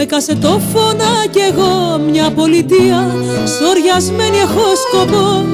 με κασετόφωνα κι εγώ μια πολιτεία Σοριασμένη έχω σκοπό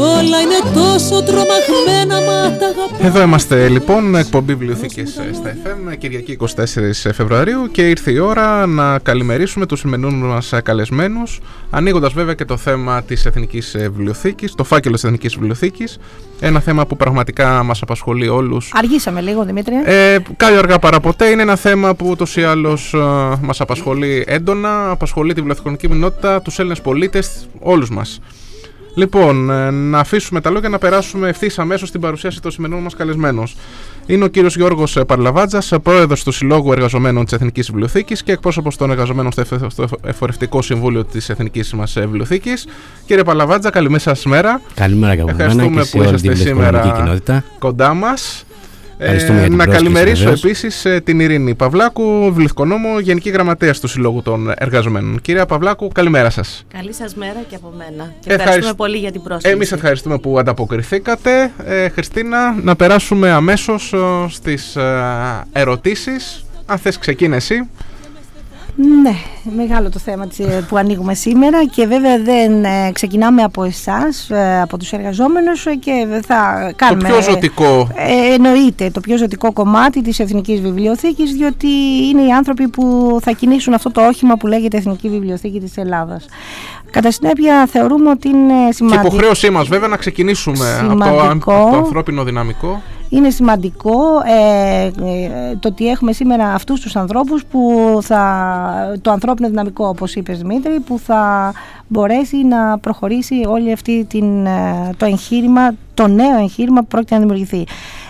Όλα είναι τόσο τρομαγμένα μα τα Εδώ είμαστε λοιπόν, εκπομπή βιβλιοθήκης στα FM, Κυριακή 24 Φεβρουαρίου και ήρθε η ώρα να καλημερίσουμε τους σημερινούς μας καλεσμένους ανοίγοντας βέβαια και το θέμα της Εθνικής Βιβλιοθήκης, το φάκελο της Εθνικής Βιβλιοθήκης ένα θέμα που πραγματικά μας απασχολεί όλους. Αργήσαμε λίγο Δημήτρη. Ε, Κάλλιο αργά παραποτέ είναι ένα θέμα που ούτως ή άλλως ε, μας απασχολεί έντονα, απασχολεί τη βιβλιοθηκονική κοινότητα, τους Έλληνες πολίτες, όλους μας. Λοιπόν, ε, να αφήσουμε τα λόγια να περάσουμε ευθύς αμέσως στην παρουσίαση των σημερινών μας καλεσμένων. Είναι ο κύριος Γιώργος ε, Παρλαβάτζας, ε, πρόεδρος του Συλλόγου Εργαζομένων της Εθνικής Βιβλιοθήκης και εκπρόσωπος των εργαζομένων στο Εφορευτικό Συμβούλιο της Εθνικής μας Βιβλιοθήκης. Κύριε Παρλαβάτζα, καλημέρα σας μέρα. Καλημέρα και από Ευχαριστούμε που είσαστε σήμερα κοινότητα. κοντά μας. Ε, να καλημερίσω επίσης ε, την Ειρήνη Παυλάκου, βιβλιοθηκονόμο, Γενική Γραμματέας του Συλλόγου των Εργαζομένων. Κυρία Παυλάκου, καλημέρα σας. Καλή σας μέρα και από μένα. Και ευχαριστούμε πολύ για την πρόσκληση. Εμείς ευχαριστούμε που ανταποκριθήκατε. Ε, Χριστίνα, να περάσουμε αμέσως ε, στις ε, ερωτήσεις. Αν θες, ξεκίνηση. Ναι, μεγάλο το θέμα ε, που ανοίγουμε σήμερα και βέβαια δεν ε, ξεκινάμε από εσάς, ε, από τους εργαζόμενους και θα κάνουμε... Το πιο ζωτικό. εννοείται, το πιο ζωτικό κομμάτι της Εθνικής Βιβλιοθήκης διότι είναι οι άνθρωποι που θα κινήσουν αυτό το όχημα που λέγεται Εθνική Βιβλιοθήκη της Ελλάδας. Κατά συνέπεια θεωρούμε ότι είναι σημαντικό. Και υποχρέωσή μας βέβαια να ξεκινήσουμε από το, το ανθρώπινο δυναμικό. Είναι σημαντικό ε, ε, το ότι έχουμε σήμερα αυτούς τους ανθρώπους που θα, το ανθρώπινο δυναμικό όπως είπες Δημήτρη που θα μπορέσει να προχωρήσει όλη αυτή την, ε, το εγχείρημα, το νέο εγχείρημα που πρόκειται να δημιουργηθεί.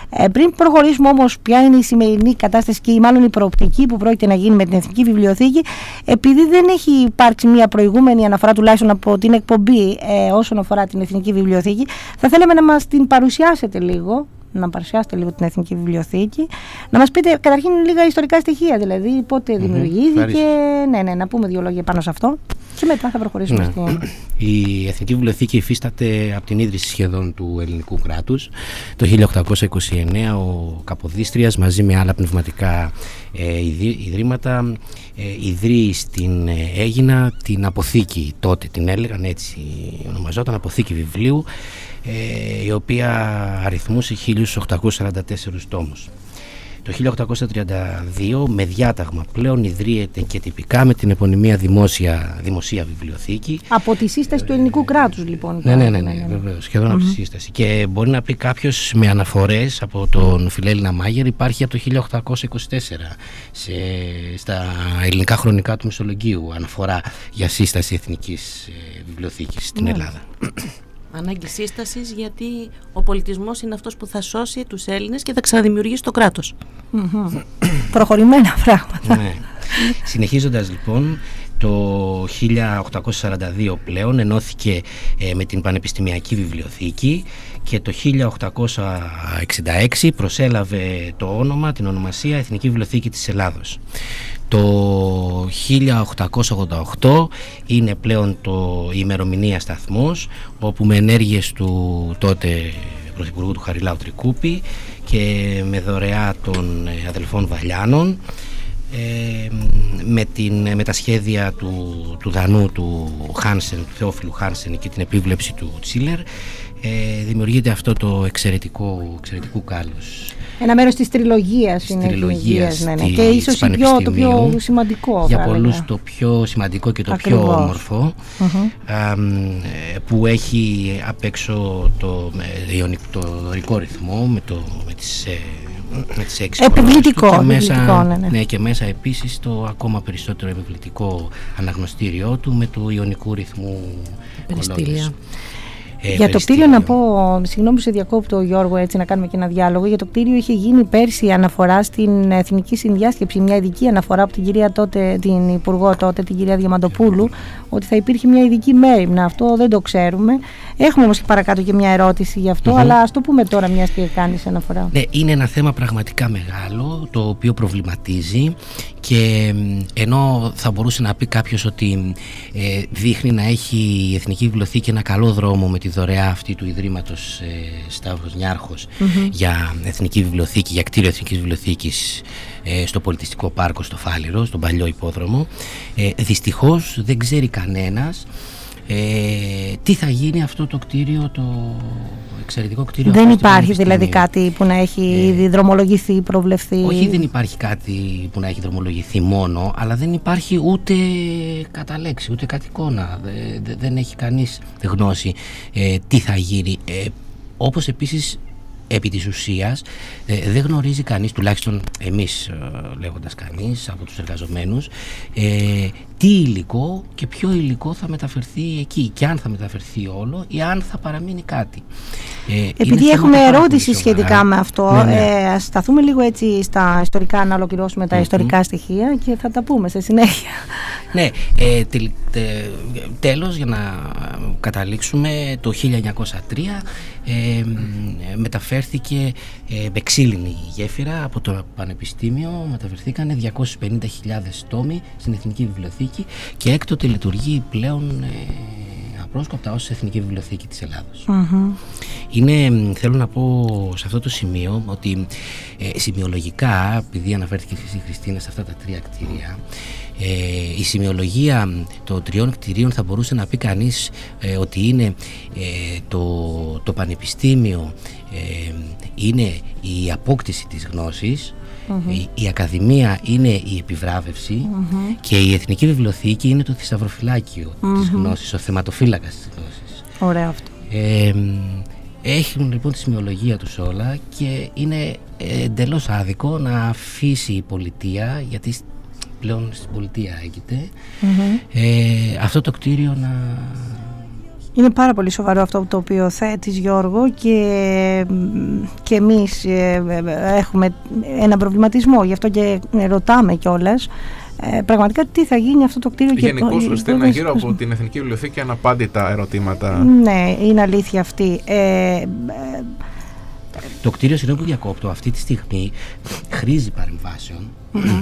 Ε, πριν προχωρήσουμε όμως, ποια είναι η σημερινή κατάσταση και μάλλον η προοπτική που πρόκειται να γίνει με την Εθνική Βιβλιοθήκη, επειδή δεν έχει υπάρξει μια προηγούμενη αναφορά, τουλάχιστον από την εκπομπή ε, όσον αφορά την Εθνική Βιβλιοθήκη, θα θέλαμε να μας την παρουσιάσετε λίγο να παρουσιάσετε λίγο την Εθνική Βιβλιοθήκη. Να μας πείτε καταρχήν λίγα ιστορικά στοιχεία, δηλαδή πότε δημιουργήθηκε. Ναι, ναι, να πούμε δύο λόγια πάνω σε αυτό. Και μετά θα προχωρήσουμε ναι. στο. Η Εθνική Βιβλιοθήκη υφίσταται από την ίδρυση σχεδόν του ελληνικού κράτους. Το 1829 ο Καποδίστριας μαζί με άλλα πνευματικά ε, ιδρύματα ε, ιδρύει στην ε, Έγινα την αποθήκη τότε την έλεγαν έτσι ονομαζόταν αποθήκη βιβλίου ε, η οποία αριθμούσε 1844 τόμους. Το 1832 με διάταγμα πλέον ιδρύεται και τυπικά με την επωνυμία δημόσια, δημοσία βιβλιοθήκη. Από τη σύσταση του ελληνικού κράτους λοιπόν. Ναι, ναι, ναι, ναι, ναι, ναι. σχεδον από τη σύσταση. Και μπορεί να πει κάποιος με αναφορές από τον Φιλέλληνα Μάγερ υπάρχει από το 1824 σε, στα ελληνικά χρονικά του Μεσολογγίου αναφορά για σύσταση εθνικής ε, βιβλιοθήκης στην Ελλάδα. Ανάγκη σύστασης γιατί ο πολιτισμός είναι αυτός που θα σώσει τους Έλληνες και θα ξαναδημιουργήσει το κράτος. Προχωρημένα πράγματα. Ναι. Συνεχίζοντας λοιπόν, το 1842 πλέον ενώθηκε ε, με την Πανεπιστημιακή Βιβλιοθήκη και το 1866 προσέλαβε το όνομα, την ονομασία Εθνική Βιβλιοθήκη της Ελλάδος. Το 1888 είναι πλέον το η ημερομηνία σταθμός όπου με ενέργειες του τότε Πρωθυπουργού του Χαριλάου Τρικούπη και με δωρεά των ε, αδελφών Βαλιάνων ε, με, την, με τα σχέδια του, του Δανού του Χάνσεν, του Θεόφιλου Χάνσεν και την επίβλεψη του Τσίλερ ε, δημιουργείται αυτό το εξαιρετικό, εξαιρετικό κάλος. Ένα μέρος της τριλογίας είναι τριλογίας ναι, ναι. και ίσως το πιο σημαντικό. Για πολλούς το πιο σημαντικό και το πιο όμορφο που έχει απ' έξω το, το δωρικό ρυθμό με, το, με τις ε, με τις έξι επιβλητικό, και μέσα, ναι, ναι. ναι, και μέσα επίσης το ακόμα περισσότερο επιβλητικό αναγνωστήριό του με του ιονικού ρυθμού κολόνες. Ε, για το κτίριο να πω, συγγνώμη που σε διακόπτω Γιώργο έτσι να κάνουμε και ένα διάλογο, για το κτίριο είχε γίνει πέρσι αναφορά στην Εθνική Συνδιάσκεψη, μια ειδική αναφορά από την κυρία τότε, την Υπουργό τότε, την κυρία Διαμαντοπούλου, ότι θα υπήρχε μια ειδική μέρημνα. Αυτό δεν το ξέρουμε. Έχουμε όμως και παρακάτω και μια ερώτηση γι' αυτό, αλλά ας το πούμε τώρα μιας και κάνει αναφορά. Ναι, είναι ένα θέμα πραγματικά μεγάλο, το οποίο προβληματίζει και ενώ θα μπορούσε να πει κάποιος ότι ε, δείχνει να έχει η Εθνική Βιβλιοθήκη ένα καλό δρόμο με τη δωρεά αυτή του Ιδρύματος ε, Σταύρος για Εθνική Βιβλιοθήκη, για κτίριο Εθνικής Βιβλιοθήκης ε, στο Πολιτιστικό Πάρκο στο Φάληρο, στον παλιό υπόδρομο. Ε, δυστυχώς δεν ξέρει κανένας ε, τι θα γίνει αυτό το κτίριο, το εξαιρετικό κτίριο. Δεν υπάρχει δηλαδή κάτι που να έχει ε, ήδη δρομολογηθεί, προβλεφθεί; Όχι, δεν υπάρχει κάτι που να έχει δρομολογηθεί μόνο, αλλά δεν υπάρχει ούτε κατά λέξη, ούτε κάτι εικόνα. δεν έχει κανείς γνώση ε, τι θα γίνει. Ε, όπως επίσης επί της ουσίας ε, δεν γνωρίζει κανείς, τουλάχιστον εμείς ε, λέγοντας κανείς από τους εργαζομένους ε, τι υλικό και ποιο υλικό θα μεταφερθεί εκεί και αν θα μεταφερθεί όλο ή αν θα παραμείνει κάτι. Ε, Επειδή έχουμε ερώτηση σχετικά με αυτό, ναι, ναι. Ε, ας σταθούμε λίγο έτσι στα ιστορικά, να ολοκληρώσουμε τα ιστορικά στοιχεία και θα τα πούμε σε συνέχεια. Ναι, ε, τέλος για να καταλήξουμε το 1903 ε, μεταφέρθηκε ε, με ξύλινη γέφυρα από το Πανεπιστήμιο μεταφερθήκαν 250.000 τόμοι στην Εθνική Βιβλιοθήκη και έκτοτε λειτουργεί πλέον ε, απρόσκοπτα ως Εθνική Βιβλιοθήκη της ελλαδος Είναι, θέλω να πω σε αυτό το σημείο ότι ε, σημειολογικά, επειδή αναφέρθηκε η Χριστίνα σε αυτά τα τρία κτίρια, ε, η σημειολογία των τριών κτηρίων θα μπορούσε να πει κανείς ε, ότι είναι ε, το, το πανεπιστήμιο είναι η απόκτηση της γνωσης η, Ακαδημία είναι η επιβραβευση και η Εθνική Βιβλιοθήκη είναι το θησαυροφυλάκιο mm-hmm. της γνώσης, ο θεματοφύλακας της γνώσης. Ωραίο αυτό. έχουν λοιπόν τη σημειολογία τους όλα και είναι εντελώς άδικο να αφήσει η πολιτεία γιατί πλέον στην πολιτεία ε, αυτό το κτίριο να... Είναι πάρα πολύ σοβαρό αυτό το οποίο θέτεις Γιώργο και, και εμείς ε, έχουμε ένα προβληματισμό. Γι' αυτό και ρωτάμε κιόλας. Ε, πραγματικά τι θα γίνει αυτό το κτίριο Γενικώς Χριστίνα γύρω από την Εθνική Βιβλιοθήκη αναπάντητα ερωτήματα. Ναι, είναι αλήθεια αυτή. Ε, το κτίριο, συγγνώμη που διακόπτω, αυτή τη στιγμή χρήζει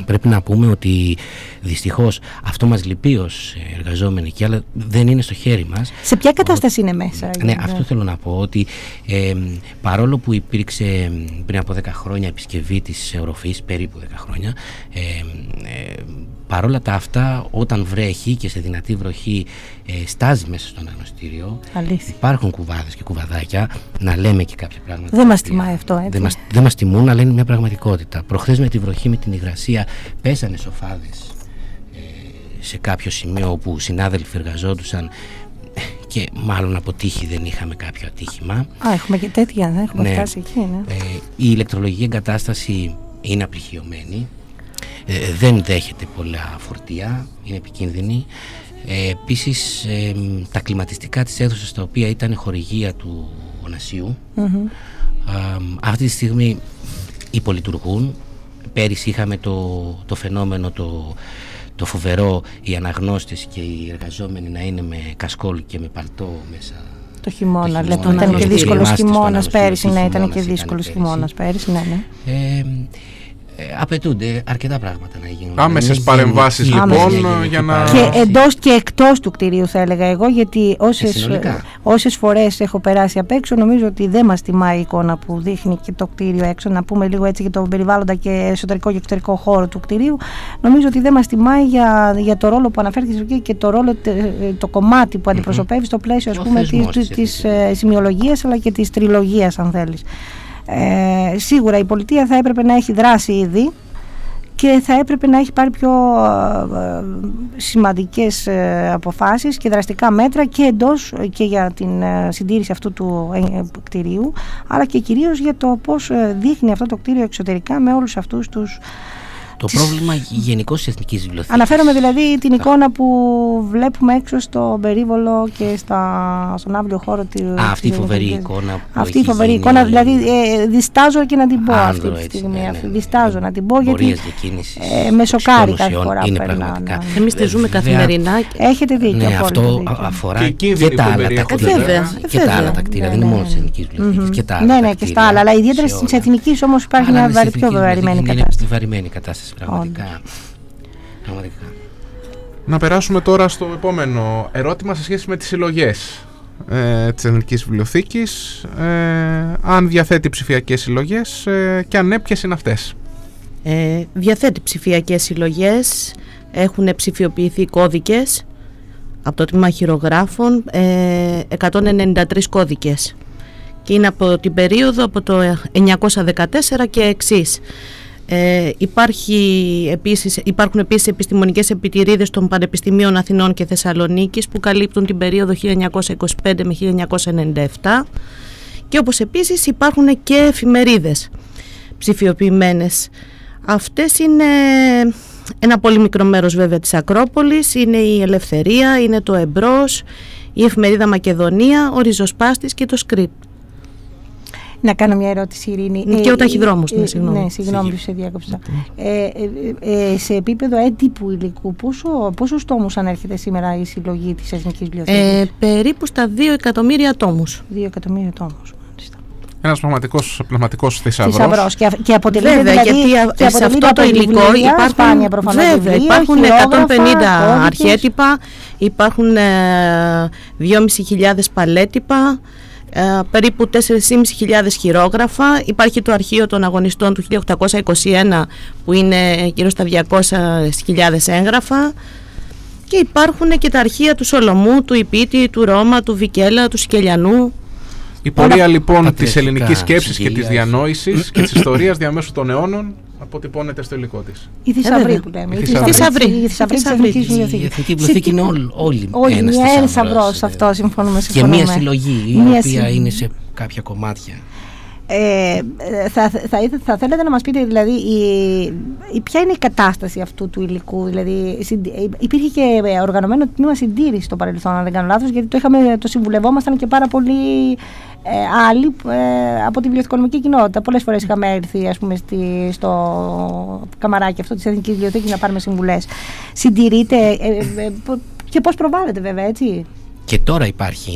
Πρέπει να πούμε ότι δυστυχώς αυτό μας λυπεί ως εργαζόμενοι εκεί, αλλά δεν είναι στο χέρι μας. Σε ποια κατάσταση είναι μέσα, Ναι, αυτό θέλω να πω. Ότι ε, παρόλο που υπήρξε πριν από 10 χρόνια επισκευή της Ευρωφή, περίπου 10 χρόνια, ε, ε, παρόλα τα αυτά, όταν βρέχει και σε δυνατή βροχή ε, στάζει μέσα στο αναγνωστήριο, Αλήθεια. υπάρχουν κουβάδες και κουβαδάκια να λέμε και κάποια πράγματα. Δεν μας τιμάει αυτό, έτσι. Δεν μας δεν μας τιμούν, αλλά είναι μια πραγματικότητα. Προχθές με τη βροχή, με την υγρασία, πέσανε σοφάδες ε, σε κάποιο σημείο όπου συνάδελφοι εργαζόντουσαν και μάλλον από τύχη δεν είχαμε κάποιο ατύχημα. Α, έχουμε και τέτοια, δεν έχουμε ναι. φτάσει εκεί, ναι. Ε, η ηλεκτρολογική εγκατάσταση είναι απληχιωμένη ε, δεν δέχεται πολλά φορτία, είναι επικίνδυνη. Ε, επίσης ε, τα κλιματιστικά της αίθουσας τα οποία ήταν χορηγία του ονασιου αυτή τη στιγμή υπολειτουργούν. Πέρυσι είχαμε το, το φαινόμενο το, το φοβερό οι αναγνώστες και οι εργαζόμενοι να είναι με κασκόλ και με παλτό μέσα το χειμώνα, το χειμώνα ήταν και δύσκολος χειμώνας πέρυσι. Ναι, ήταν και δύσκολος χειμώνας πέρυσι. Ναι, ναι. Ε, ε, απαιτούνται αρκετά πράγματα να γίνουν. Άμεσες παρεμβάσεις λοιπόν για να. Και εντός και εκτός του κτηρίου, θα έλεγα εγώ, γιατί όσες φορές έχω περάσει απ' έξω, νομίζω ότι δεν μας τιμάει η εικόνα που δείχνει και το κτίριο έξω. Να πούμε λίγο έτσι για το περιβάλλοντα και εσωτερικό και εξωτερικό χώρο του κτηρίου. Νομίζω ότι δεν μας τιμάει για, για το ρόλο που αναφέρθηκες εκεί και το ρόλο, το κομμάτι που αντιπροσωπεύεις στο πλαίσιο της ε, σημειολογίας αλλά και της τριλογίας, αν θέλεις. Ε, σίγουρα η πολιτεία θα έπρεπε να έχει δράσει ήδη και θα έπρεπε να έχει πάρει πιο ε, σημαντικές ε, αποφάσεις και δραστικά μέτρα και εντός και για την ε, συντήρηση αυτού του κτηρίου αλλά και κυρίως για το πώς δείχνει αυτό το κτίριο εξωτερικά με όλους αυτούς τους το πρόβλημα γενικώς της Εθνικής Βιβλιοθήκης. Αναφέρομαι δηλαδή την εικόνα που βλέπουμε έξω στο περίβολο και στα, στον άβλιο χώρο τη. αυτή η φοβερή εικόνα που Αυτή η φοβερή εικόνα, δηλαδή ε, διστάζω και να την πω αυτή τη στιγμή. Ναι, ναι, ναι. Διστάζω να την πω γιατί. Ε, με σοκάρει κάθε φορά που περνάω. Εμείς τη ζούμε καθημερινά. Έχετε δίκιο. Ναι, αυτό αφορά και τα άλλα τα κτίρια. Και τα άλλα τα κτίρια, δεν είναι μόνο της Εθνικής Βιβλιοθήκης. Ναι, ναι, και στα άλλα. Αλλά ιδιαίτερα τη Εθνικής όμως υπάρχει μια πιο βαρημένη κατάσταση πραγματικά. Να περάσουμε τώρα στο επόμενο ερώτημα σε σχέση με τις συλλογές. ε, της Εθνικής Βιβλιοθήκης ε, αν διαθέτει ψηφιακές συλλογές ε, και αν ναι ποιες είναι αυτές; Ε, διαθέτει ψηφιακές συλλογές, έχουν ψηφιοποιηθεί κώδικες από το τμήμα χειρογράφων, 193 κώδικες και είναι από την περίοδο από το 914 και εξής. Ε, υπάρχει επίσης, υπάρχουν επίσης επιστημονικές επιτηρίδες των Πανεπιστημίων Αθηνών και Θεσσαλονίκης που καλύπτουν την περίοδο 1925 με 1997 και όπως επίσης υπάρχουν και εφημερίδες ψηφιοποιημένες. Αυτές είναι ένα πολύ μικρό μέρος βέβαια της Ακρόπολης, είναι η Ελευθερία, είναι το Εμπρός, η Εφημερίδα Μακεδονία, ο Ριζοσπάστης και το Σκρίπτ. Να κάνω μια ερώτηση, Ειρήνη. Και ο ταχυδρόμο, ναι, συγγνώμη. Ναι, συγγνώμη που σε διάκοψα. Ε, ε, σε επίπεδο έντυπου υλικού, πόσο, πόσος τόμους ανέρχεται σήμερα η συλλογή της Εθνικής Βιβλιοθήκης; Ε, περίπου στα 2 εκατομμύρια τόμους. 2 εκατομμύρια τόμους. Ένας πραγματικό πνευματικός θησαυρός. Θησαυρός. Και, και αποτελεί βέβαια, δηλαδή, γιατί και σε αυτό το υλικό υπάρχουν, σπάνια, βέβαια, βιβλία, υπάρχουν 150 αρχέτυπα, υπάρχουν ε, 2.500 παλέτυπα, ε, περίπου 4.500 χειρόγραφα. Υπάρχει το αρχείο των αγωνιστών του 1821 που είναι γύρω στα 200.000 έγγραφα και υπάρχουν και τα αρχεία του Σολομού, του Ιππίτη, του Ρώμα, του Βικέλα, του Σικελιανού. Η πορεία λοιπόν της ελληνικής σκέψης και της διανόησης και της ιστορίας διαμέσου των αιώνων αποτυπώνεται στο υλικό της. Η θησαυρή που λέμε. Η θησαυρή. Η θησαυρή της Εθνική Βιβλιοθήκη. Η Εθνική Βιβλιοθήκη είναι όλοι ένας θησαυρό. Αυτό συμφωνούμε. Και μία συλλογή η οποία είναι σε κάποια κομμάτια. Ε, θα, θα, θα, θέλετε να μας πείτε δηλαδή η, η, ποια είναι η κατάσταση αυτού του υλικού δηλαδή υπήρχε και οργανωμένο τμήμα συντήρησης στο παρελθόν αν δεν κάνω λάθος γιατί το, είχαμε, το συμβουλευόμασταν και πάρα πολύ ε, άλλοι ε, από τη βιβλιοθηκονομική κοινότητα. Πολλές φορές είχαμε έρθει ας πούμε στη, στο καμαράκι αυτό της Εθνικής Βιβλιοθήκης να πάρουμε συμβουλές. Συντηρείται ε, ε, και πώς προβάλλεται βέβαια έτσι; Και τώρα υπάρχει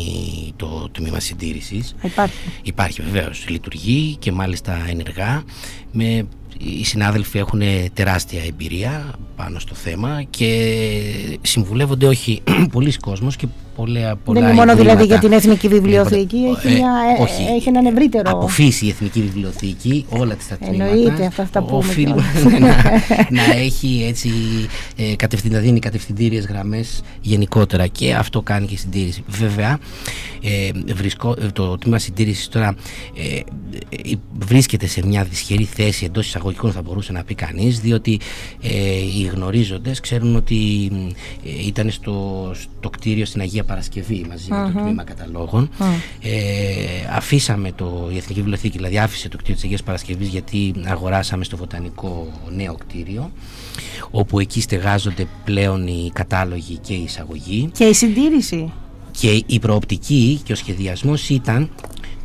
το τμήμα συντήρησης. Υπάρχει. Υπάρχει βεβαίως. Λειτουργεί και μάλιστα ενεργά. Με, οι συνάδελφοι έχουν τεράστια εμπειρία πάνω στο θέμα και συμβουλεύονται όχι πολλοί κόσμος και πολλά, πολλά Δεν είναι μόνο δηλαδή για την Εθνική Βιβλιοθήκη, ε, έχει, μια, ε, όχι, έχει έναν ευρύτερο. Από φύση η Εθνική Βιβλιοθήκη, όλα τις τα τμήματα. Εννοείται, αυτά θα πούμε. Οφείλουμε να, να έχει έτσι ε, κατευθυν, να δίνει κατευθυντήριες γραμμές γενικότερα και αυτό κάνει και συντήρηση. Βέβαια, ε, βρισκό, το τμήμα συντήρησης τώρα ε, ε, βρίσκεται σε μια δυσχερή θέση εντός εισαγωγικών θα μπορούσε να πει κανείς διότι ε, οι γνωρίζοντες ξέρουν ότι ε, ήταν στο, στο κτίριο στην Αγία Παρασκευή μαζί με το τμήμα καταλόγων. Ε, αφήσαμε το, η Εθνική Βιβλιοθήκη, δηλαδή άφησε το κτίριο της Αγίας Παρασκευής γιατί αγοράσαμε στο Βοτανικό νέο κτίριο όπου εκεί στεγάζονται πλέον οι κατάλογοι και η εισαγωγή. Και η συντήρηση. Και η προοπτική και ο σχεδιασμός ήταν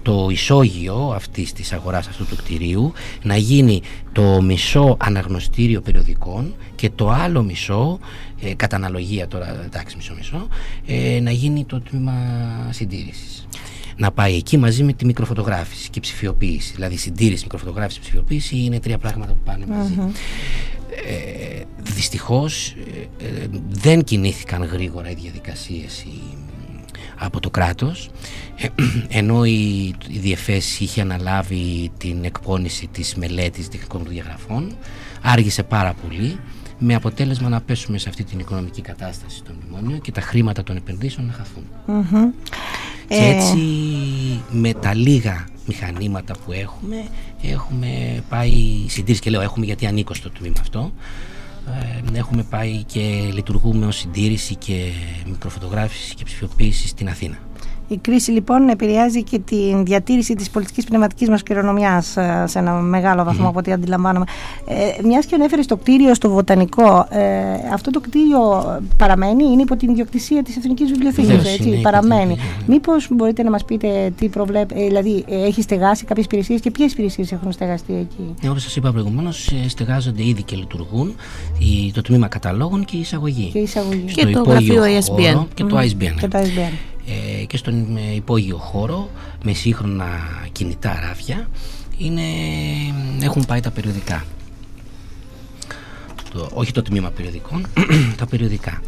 το ισόγειο αυτής της αγοράς αυτού του κτηρίου να γίνει το μισό αναγνωστήριο περιοδικών και το άλλο μισό, ε, κατά αναλογία τώρα εντάξει μισό μισό, ε, να γίνει το τμήμα συντήρησης. Να πάει εκεί μαζί με τη μικροφωτογράφηση και ψηφιοποίηση. Δηλαδή συντήρηση, μικροφωτογράφηση και ψηφιοποίηση είναι τρία πράγματα που πάνε Ε, δυστυχώς ε, ε, δεν κινήθηκαν γρήγορα οι διαδικασίες από το κράτος ε, ενώ η, η Διεφέση είχε αναλάβει την εκπόνηση της μελέτης τεχνικών διαγραφών άργησε πάρα πολύ με αποτέλεσμα να πέσουμε σε αυτή την οικονομική κατάσταση των μνημόνιων και τα χρήματα των επενδύσεων να χαθούν. Και ε. έτσι με τα λίγα μηχανήματα που έχουμε έχουμε πάει συντήρηση και λέω έχουμε γιατί ανήκω στο τμήμα αυτό ε, έχουμε πάει και λειτουργούμε ως συντήρηση και μικροφωτογράφηση και ψηφιοποίηση στην Αθήνα. Η κρίση λοιπόν επηρεάζει και τη διατήρηση της πολιτικής πνευματικής μας κληρονομιάς ε, σε ένα μεγάλο βαθμό mm. από ό,τι αντιλαμβάνομαι. Ε, μιας και ανέφερες στο κτίριο στο Βοτανικό, ε, αυτό το κτίριο παραμένει, είναι υπό την ιδιοκτησία της Εθνικής Βιβλιοθήκης, έτσι, παραμένει. Μήπως μπορείτε να μας πείτε τι προβλέπει, ε, δηλαδή έχει στεγάσει κάποιες υπηρεσίες και ποιες υπηρεσίες έχουν στεγαστεί εκεί; Ε, όπως σας είπα προηγουμένως, ε, στεγάζονται ήδη και λειτουργούν η, το τμήμα καταλόγων και η εισαγωγή. Και, η εισαγωγή. και το γραφείο ISBN. Και το ISBN. Και το ISBN ε, και στον υπόγειο χώρο με σύγχρονα κινητά ράφια είναι, έχουν πάει τα περιοδικά. Το, όχι το τμήμα περιοδικών, τα περιοδικά.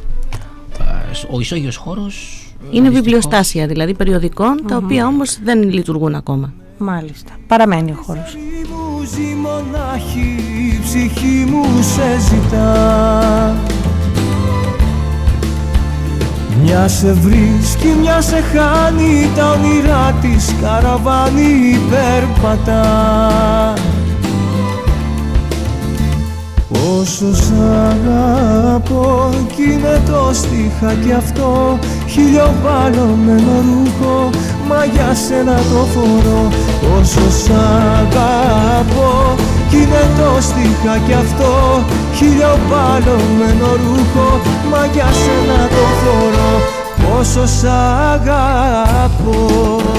Ο ισόγειος χώρος Είναι βιβλιοστάσια δηλαδή περιοδικών, τα οποία όμως δεν λειτουργούν ακόμα. Μάλιστα. Παραμένει ο χώρος. η ψυχή μου σε ζητά Μια σε βρίσκει, μια σε χάνει Τα όνειρά της καραβάνι περπατά Όσο σ' αγαπώ κι είναι το στίχα κι αυτό χιλιοπαλωμένο ρούχο μα για σένα το φορώ. Όσο σ' αγαπώ κι είναι το στίχα κι αυτό. Χιλιοπαλωμένο ρούχο. Μα για σένα το φορώ Όσο σ' αγαπώ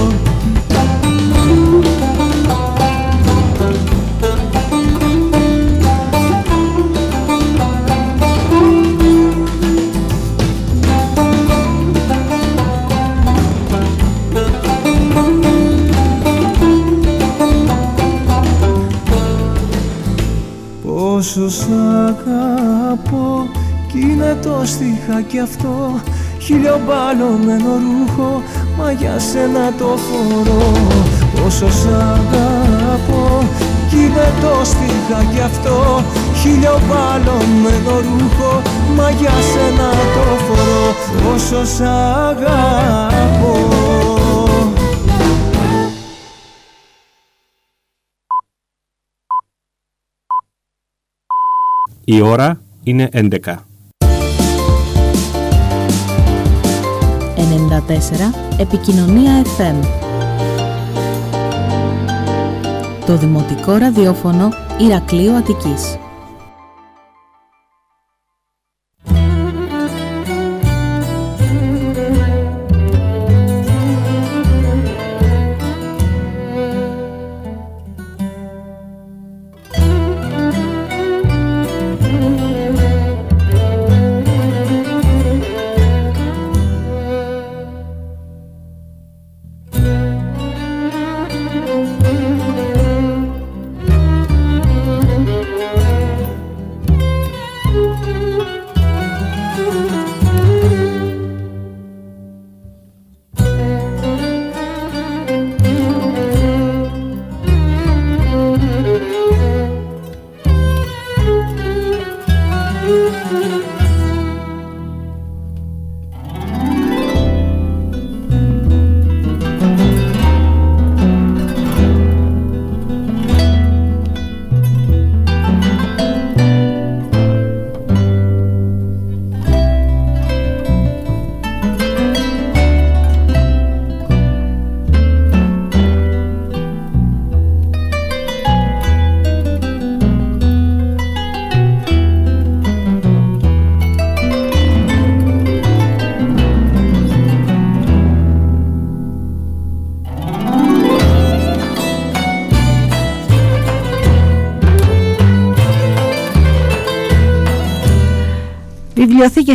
Πόσο σ' αγαπώ κι είναι το στιχάκι αυτό. Χιλιομπαλωμένο ρούχο μα για σένα το φορώ. Πόσο σ' αγαπώ κι είναι το στιχάκι αυτό. Χιλιομπαλωμένο ρούχο μα για σένα το φορώ. Πόσο σ' αγαπώ Η ώρα είναι 11. 94 Επικοινωνία FM Το Δημοτικό Ραδιόφωνο Ηρακλείου Αττικής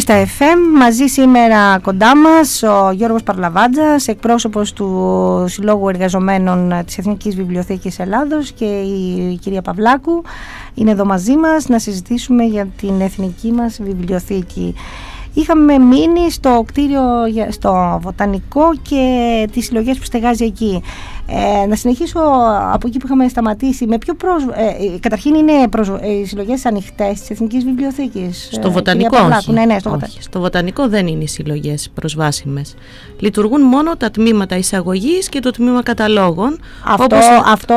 στα FM, μαζί σήμερα κοντά μας ο Γιώργος Παρλαβάντζας, εκπρόσωπος του Συλλόγου Εργαζομένων της Εθνικής Βιβλιοθήκης Ελλάδος και η κυρία Παυλάκου είναι εδώ μαζί μας να συζητήσουμε για την Εθνική μας Βιβλιοθήκη. Είχαμε μείνει στο κτίριο, στο Βοτανικό και τις συλλογές που στεγάζει εκεί. Ε, να συνεχίσω από εκεί που είχαμε σταματήσει. Με ποιο πρόσβ... ε, ε καταρχήν είναι προσ... Ε, οι συλλογές ανοιχτές της Εθνικής Βιβλιοθήκης. Στο βοτανικό. Όχι. Ναι, ναι, στο, όχι. στο βοτανικό δεν είναι οι συλλογές προσβάσιμες. Λειτουργούν μόνο τα τμήματα εισαγωγής και το τμήμα καταλόγων. Αυτό, όπως... αυτό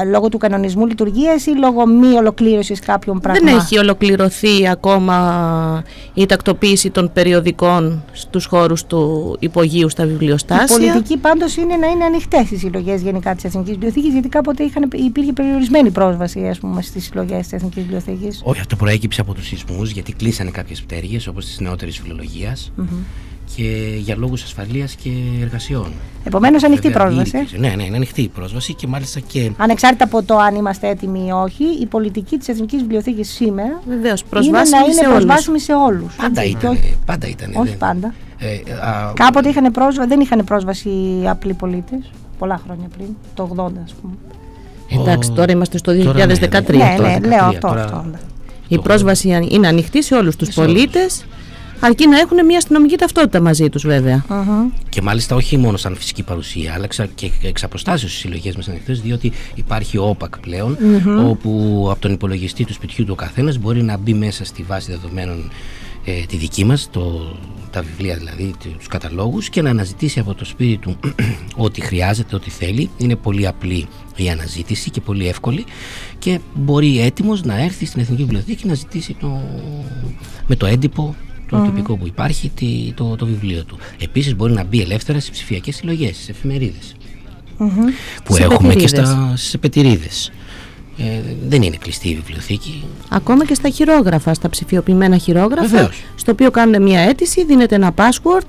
ε, λόγω του κανονισμού λειτουργίας ή λόγω μη ολοκλήρωσης κάποιων πραγμάτων; Δεν έχει ολοκληρωθεί ακόμα η τακτοποίηση των περιοδικών στους χώρους του υπογείου στα βιβλιοστάσια. Η πολιτική πάντως είναι να είναι ανοιχτές στι συλλογές γενικά της Εθνικής Βιβλιοθήκης, γιατί κάποτε είχαν, υπήρχε περιορισμένη πρόσβαση στις συλλογές της Εθνικής Βιβλιοθήκης. Όχι, αυτό προέκυψε από τους σεισμούς, γιατί κλείσανε κάποιες πτέρυγες όπως της νεότερης φιλολογίας. και για λόγους ασφαλείας και εργασιών. Επομένως, ανοιχτή πρόσβαση. Ναι, ναι, είναι ανοιχτή η πρόσβαση και μάλιστα και. Ανεξάρτητα από το αν είμαστε έτοιμοι ή όχι, η πολιτική της Εθνικής Βιβλιοθήκης σήμερα Βεβαίως, είναι να είναι προσβάσιμη σε όλους. Πάντα, ήταν, πάντα ήταν. Όχι πάντα. Ε, α, Κάποτε είχαν πρόσβαση, δεν είχαν πρόσβαση οι απλοί πολίτες πολλά χρόνια πριν, το 80 ας πούμε. Εντάξει, τώρα είμαστε στο 2013. Ναι, ναι, ναι, λέω αυτό. αυτό. Η πρόσβαση είναι ανοιχτή σε όλους τους πολίτες, Αρκεί να έχουν μια αστυνομική ταυτότητα μαζί τους, βέβαια. Και μάλιστα όχι μόνο σαν φυσική παρουσία, αλλά και εξ αποστάσεως στις συλλογές μας ανοιχτές, διότι υπάρχει όπακ πλέον, όπου από τον υπολογιστή του σπιτιού του ο καθένας μπορεί να μπει μέσα στη βάση δεδομένων ε, τη δική μας, το, τα βιβλία δηλαδή, τους καταλόγους και να αναζητήσει από το σπίτι του ό,τι χρειάζεται, ό,τι θέλει. Είναι πολύ απλή η αναζήτηση και πολύ εύκολη και μπορεί έτοιμος να έρθει στην Εθνική Βιβλιοθήκη να ζητήσει το, με το έντυπο το mm. τοπικό που υπάρχει το, το βιβλίο του. Επίσης μπορεί να μπει ελεύθερα στις ψηφιακές συλλογές, στις εφημερίδες που έχουμε και στα, στις επετηρίδες. Ε, δεν είναι κλειστή η βιβλιοθήκη. Ακόμα και στα χειρόγραφα, στα ψηφιοποιημένα χειρόγραφα, στο οποίο κάνουν μια αίτηση, δίνεται ένα password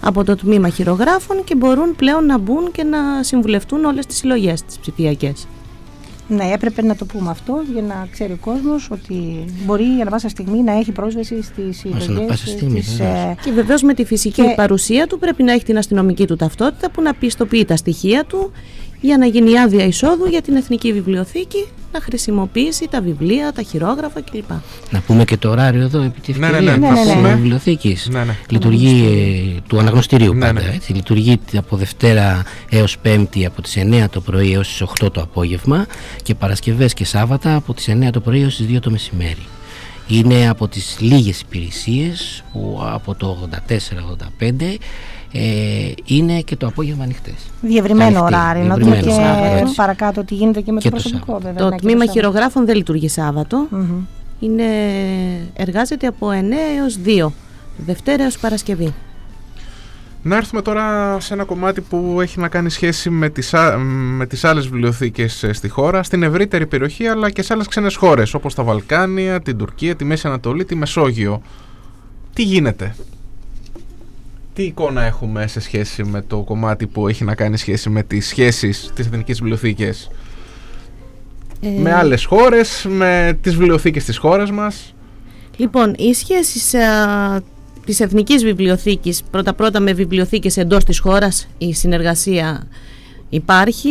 από το τμήμα χειρογράφων και μπορούν πλέον να μπουν και να συμβουλευτούν όλες τις συλλογές τις ψηφιακές. Ναι, έπρεπε να το πούμε αυτό για να ξέρει ο κόσμος ότι μπορεί για πάσα στιγμή να έχει πρόσβαση στις συλλογές. Ε... Και βεβαίως με τη φυσική και... παρουσία του πρέπει να έχει την αστυνομική του ταυτότητα που να πιστοποιεί τα στοιχεία του για να γίνει άδεια εισόδου για την Εθνική Βιβλιοθήκη να χρησιμοποιήσει τα βιβλία, τα χειρόγραφα κλπ. Να πούμε και το ωράριο εδώ επί τη ευκαιρία ναι, ναι, ναι, ναι, βιβλιοθήκης. Ναι, ναι. Λειτουργεί ε, του αναγνωστηρίου ναι, πάντα. Έτσι. Λειτουργεί από Δευτέρα έως Πέμπτη από τις 9 το πρωί έως τις 8 το απόγευμα και Παρασκευές και Σάββατα από τις 9 το πρωί έως τις 2 το μεσημέρι. Είναι από τις λίγες υπηρεσίες που από το 84-85 ε, είναι και το απόγευμα ανοιχτές. Διευρυμένο ωράριο. Να δούμε και παρακάτω τι γίνεται και με το, προσωπικό βέβαια. Το τμήμα χειρογράφων δεν λειτουργεί Είναι, εργάζεται από 9 έως 2. Δευτέρα έως Παρασκευή. Να έρθουμε τώρα σε ένα κομμάτι που έχει να κάνει σχέση με τις, με τις άλλες βιβλιοθήκες ε, στη χώρα, στην ευρύτερη περιοχή αλλά και σε άλλες ξένες χώρες όπως τα Βαλκάνια, την Τουρκία, τη Μέση Ανατολή, τη Μεσόγειο. Τι γίνεται; Τι εικόνα έχουμε σε σχέση με το κομμάτι που έχει να κάνει σχέση με τις σχέσεις της Εθνικής Βιβλιοθήκης; Ε... με άλλες χώρες, με τις βιβλιοθήκες της χώρας μας; Λοιπόν, οι σχέσεις α, της Εθνικής Βιβλιοθήκης, πρώτα-πρώτα με βιβλιοθήκες εντός της χώρας, η συνεργασία υπάρχει.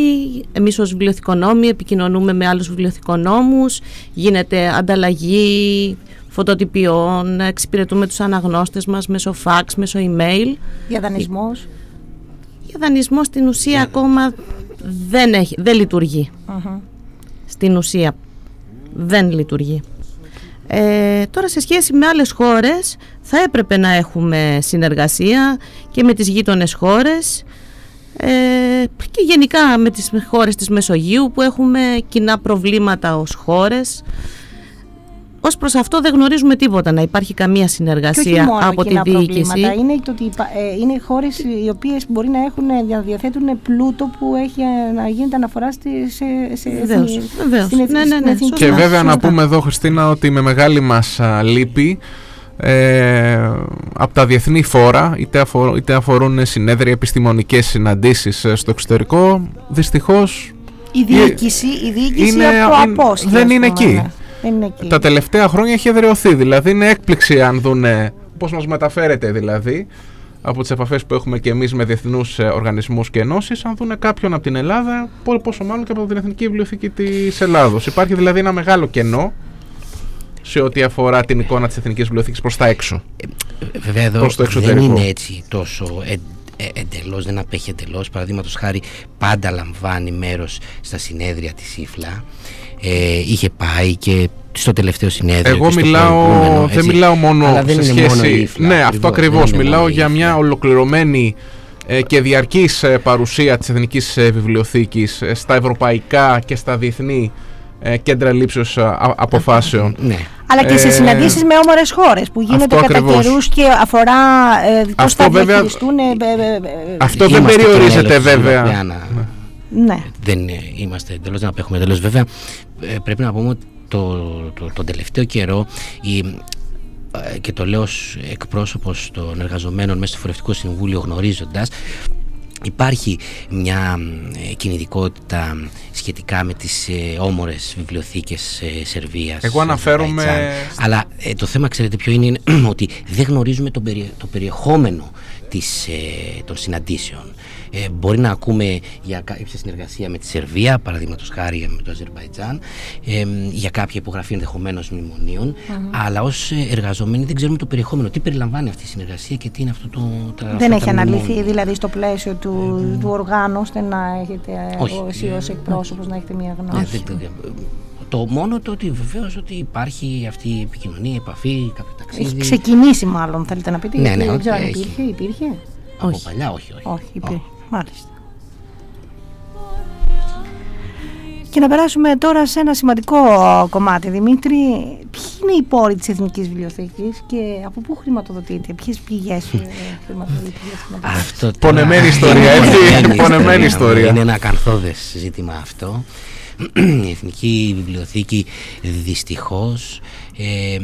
Εμείς ως βιβλιοθηκονόμοι επικοινωνούμε με άλλους βιβλιοθηκονόμους, γίνεται ανταλλαγή φωτοτυπιών, εξυπηρετούμε τους αναγνώστες μας μέσω fax, μέσω email. Για δανεισμός. Για δανεισμό στην ουσία ακόμα δεν, έχει, δεν λειτουργει Στην ουσία δεν λειτουργεί. Ε, τώρα σε σχέση με άλλες χώρες θα έπρεπε να έχουμε συνεργασία και με τις γείτονες χώρες ε, και γενικά με τις χώρες της Μεσογείου που έχουμε κοινά προβλήματα ως χώρες Ω προς αυτό δεν γνωρίζουμε τίποτα να υπάρχει καμία συνεργασία από τη διοίκηση. Είναι, το ότι ε, είναι χώρες οι οποίες μπορεί να, έχουν, να διαθέτουν πλούτο που έχει να γίνεται αναφορά στη, σε, σε βεβαίως, βεβαίως. ναι, ναι, ναι. Και βέβαια να πούμε εδώ Χριστίνα ότι με μεγάλη μας λύπη ε, από τα διεθνή φόρα είτε, είτε αφορούν συνέδρια επιστημονικές συναντήσεις ε, στο εξωτερικό δυστυχώς η διοίκηση, η διοίκηση είναι, από απόσταση δεν είναι εκεί ναι. Τα τελευταία χρόνια έχει εδραιωθεί. Δηλαδή είναι έκπληξη αν δούνε πώς μας μεταφέρεται δηλαδή από τις επαφές που έχουμε και εμείς με διεθνούς ε, οργανισμούς και ενώσεις, αν δούνε κάποιον από την Ελλάδα, πόσο μάλλον και από την Εθνική Βιβλιοθήκη της Ελλάδος. Υπάρχει δηλαδή ένα μεγάλο κενό σε ό,τι αφορά την εικόνα της Εθνικής Βιβλιοθήκης προς τα έξω. Ε, βέβαια εδώ δεν είναι έτσι τόσο ε, ε, εντελώς, δεν απέχει εντελώς. Παραδείγματος χάρη πάντα λαμβάνει μέρος στα συνέδρια της ΙΦΛΑ ε, είχε πάει και στο τελευταίο συνέδριο. Εγώ μιλάω, δεν μιλάω μόνο σε σχέση. ναι, αυτό ακριβώς. Μιλάω για μια ολοκληρωμένη ε, και διαρκής ε, παρουσία της Εθνικής ε, Βιβλιοθήκης στα ευρωπαϊκά και στα διεθνή κέντρα λήψεως αποφάσεων. Ναι. Αλλά και σε συναντήσεις με όμορες χώρες που γίνεται κατά καιρούς και αφορά ε, πώς θα διαχειριστούν. αυτό δεν περιορίζεται βέβαια. Ναι. Δεν είμαστε εντελώς, δεν απέχουμε εντελώς. Βέβαια, ε, πρέπει να πούμε ότι το, το, τον τελευταίο καιρό η, ε, και το λέω ως εκπρόσωπος των εργαζομένων μέσα στο Φορευτικό Συμβούλιο γνωρίζοντας Υπάρχει μια ε, κινητικότητα σχετικά με τις ε, όμορες βιβλιοθήκες ε, Σερβίας Εγώ αναφέρομαι Αλλά ε, το θέμα ξέρετε ποιο είναι, είναι ότι δεν γνωρίζουμε το, περι, το περιεχόμενο της, ε, των συναντήσεων. Ε, μπορεί να ακούμε για κάποια συνεργασία με τη Σερβία, παραδείγματος χάρη με το Αζερβαϊτζάν, ε, για κάποια υπογραφή ενδεχομένως μνημονίων, αλλά ως εργαζομένοι δεν ξέρουμε το περιεχόμενο. Τι περιλαμβάνει αυτή η συνεργασία και τι είναι αυτό το. Τα, δεν έχει αναλυθεί δηλαδή στο πλαίσιο του, mm. του οργάνου, ώστε να έχετε εσύ ως εκπρόσωπος να έχετε μια γνώση. Ναι, δεν, το μόνο το ότι βεβαίως ότι υπάρχει αυτή η επικοινωνία, η επαφή, κάποιο ταξίδι. Έχει ξεκινήσει, μάλλον θέλετε να πείτε. Ναι, ναι, δεν ξέρω αν υπήρχε. υπήρχε; Από όχι. παλιά, όχι. Όχι, όχι υπήρχε. Μάλιστα. Και να περάσουμε τώρα σε ένα σημαντικό κομμάτι, Δημήτρη. Ποιοι είναι οι πόροι της Εθνικής Βιβλιοθήκης και από πού χρηματοδοτείται, ποιες πηγές ε, χρηματοδοτείται. Αυτό Πονεμένη ιστορία, έτσι. Πονεμένη ιστορία. Είναι ένα καρθόδε ζήτημα αυτό. Η Εθνική Βιβλιοθήκη δυστυχώς ε,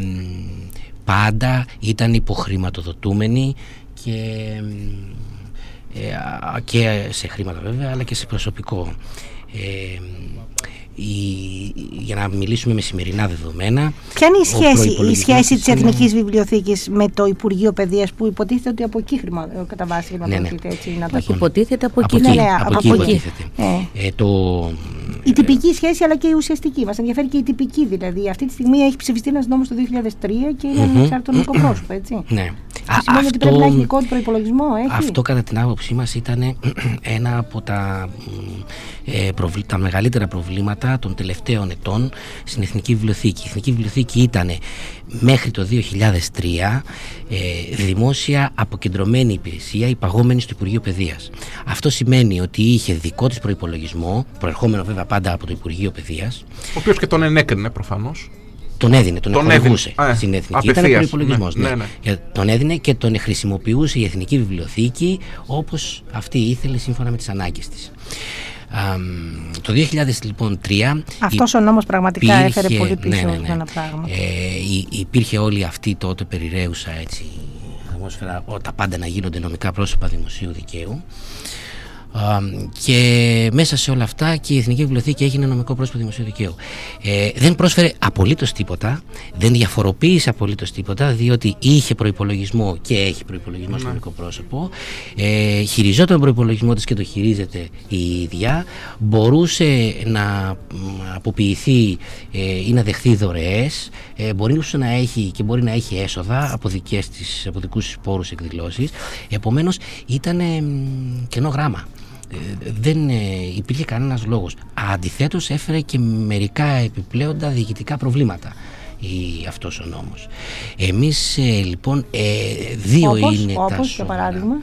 πάντα ήταν υποχρηματοδοτούμενη και, ε, και σε χρήματα βέβαια αλλά και σε προσωπικό. Ε, η, για να μιλήσουμε με σημερινά δεδομένα. Ποια είναι η σχέση, η σχέση της Εθνικής Βιβλιοθήκης με το Υπουργείο Παιδείας που υποτίθεται ότι από εκεί χρημα, κατά βάση χρηματοδοτείται ναι, ναι. έτσι να το Όχι, υποτίθεται από εκεί. Από εκεί, ναι, ναι, από εκεί υποτίθεται. Ε. Ε, το, η τυπική σχέση αλλά και η ουσιαστική. Μας ενδιαφέρει και η τυπική δηλαδή. Αυτή τη στιγμή έχει ψηφιστεί ένας νόμος το 2003 και είναι mm-hmm. ανεξάρτητο νομικό πρόσωπο, έτσι. Ναι. Σημαίνει ότι πρέπει να έχει δικό του προπολογισμό. Αυτό κατά την άποψή μας ήταν ένα από τα, ε, τα μεγαλύτερα προβλήματα των τελευταίων ετών στην Εθνική Βιβλιοθήκη. Η Εθνική Βιβλιοθήκη ήταν μέχρι το 2003 ε, δημόσια αποκεντρωμένη υπηρεσία υπαγόμενη στο Υπουργείο Παιδείας. Αυτό σημαίνει ότι είχε δικό της προϋπολογισμό, προερχόμενο βέβαια πάντα από το Υπουργείο Παιδείας. Ο οποίος και τον ενέκρινε προφανώς. Τον έδινε, τον, τον εκχωρηγούσε στην Εθνική. Ήταν προπολογισμό. Ναι, ναι. ναι. Τον έδινε και τον χρησιμοποιούσε η Εθνική Βιβλιοθήκη όπως αυτή ήθελε σύμφωνα με τις ανάγκες της. Το 2003 λοιπόν Αυτός ο νόμος πραγματικά έφερε πολύ πίσω ναι, ναι, ναι. ένα πράγμα. Ε, υπήρχε όλη αυτή τότε περιραίουσα έτσι ατμόσφαιρα τα πάντα να γίνονται νομικά πρόσωπα δημοσίου δικαίου και μέσα σε όλα αυτά και η Εθνική Βιβλιοθήκη έγινε νομικό πρόσωπο δημοσίου δικαίου. Ε, δεν πρόσφερε απολύτως τίποτα, δεν διαφοροποίησε απολύτως τίποτα, διότι είχε προπολογισμό και έχει προπολογισμό στο ναι. νομικό πρόσωπο. Ε, χειριζόταν τον προπολογισμό της και το χειρίζεται η ίδια. Μπορούσε να αποποιηθεί ε, ή να δεχθεί δωρεές. Ε, μπορούσε να έχει και μπορεί να έχει έσοδα από, δικές της, από δικούς πόρους εκδηλώσεις. Επομένως ήταν κενό γράμμα. Ε, δεν ε, υπήρχε κανένας λόγος. Αντιθέτως έφερε και μερικά επιπλέοντα διοικητικά προβλήματα η, αυτός ο νόμος. Εμείς ε, λοιπόν δύο όπως, είναι όπως, τα παράδειγμα.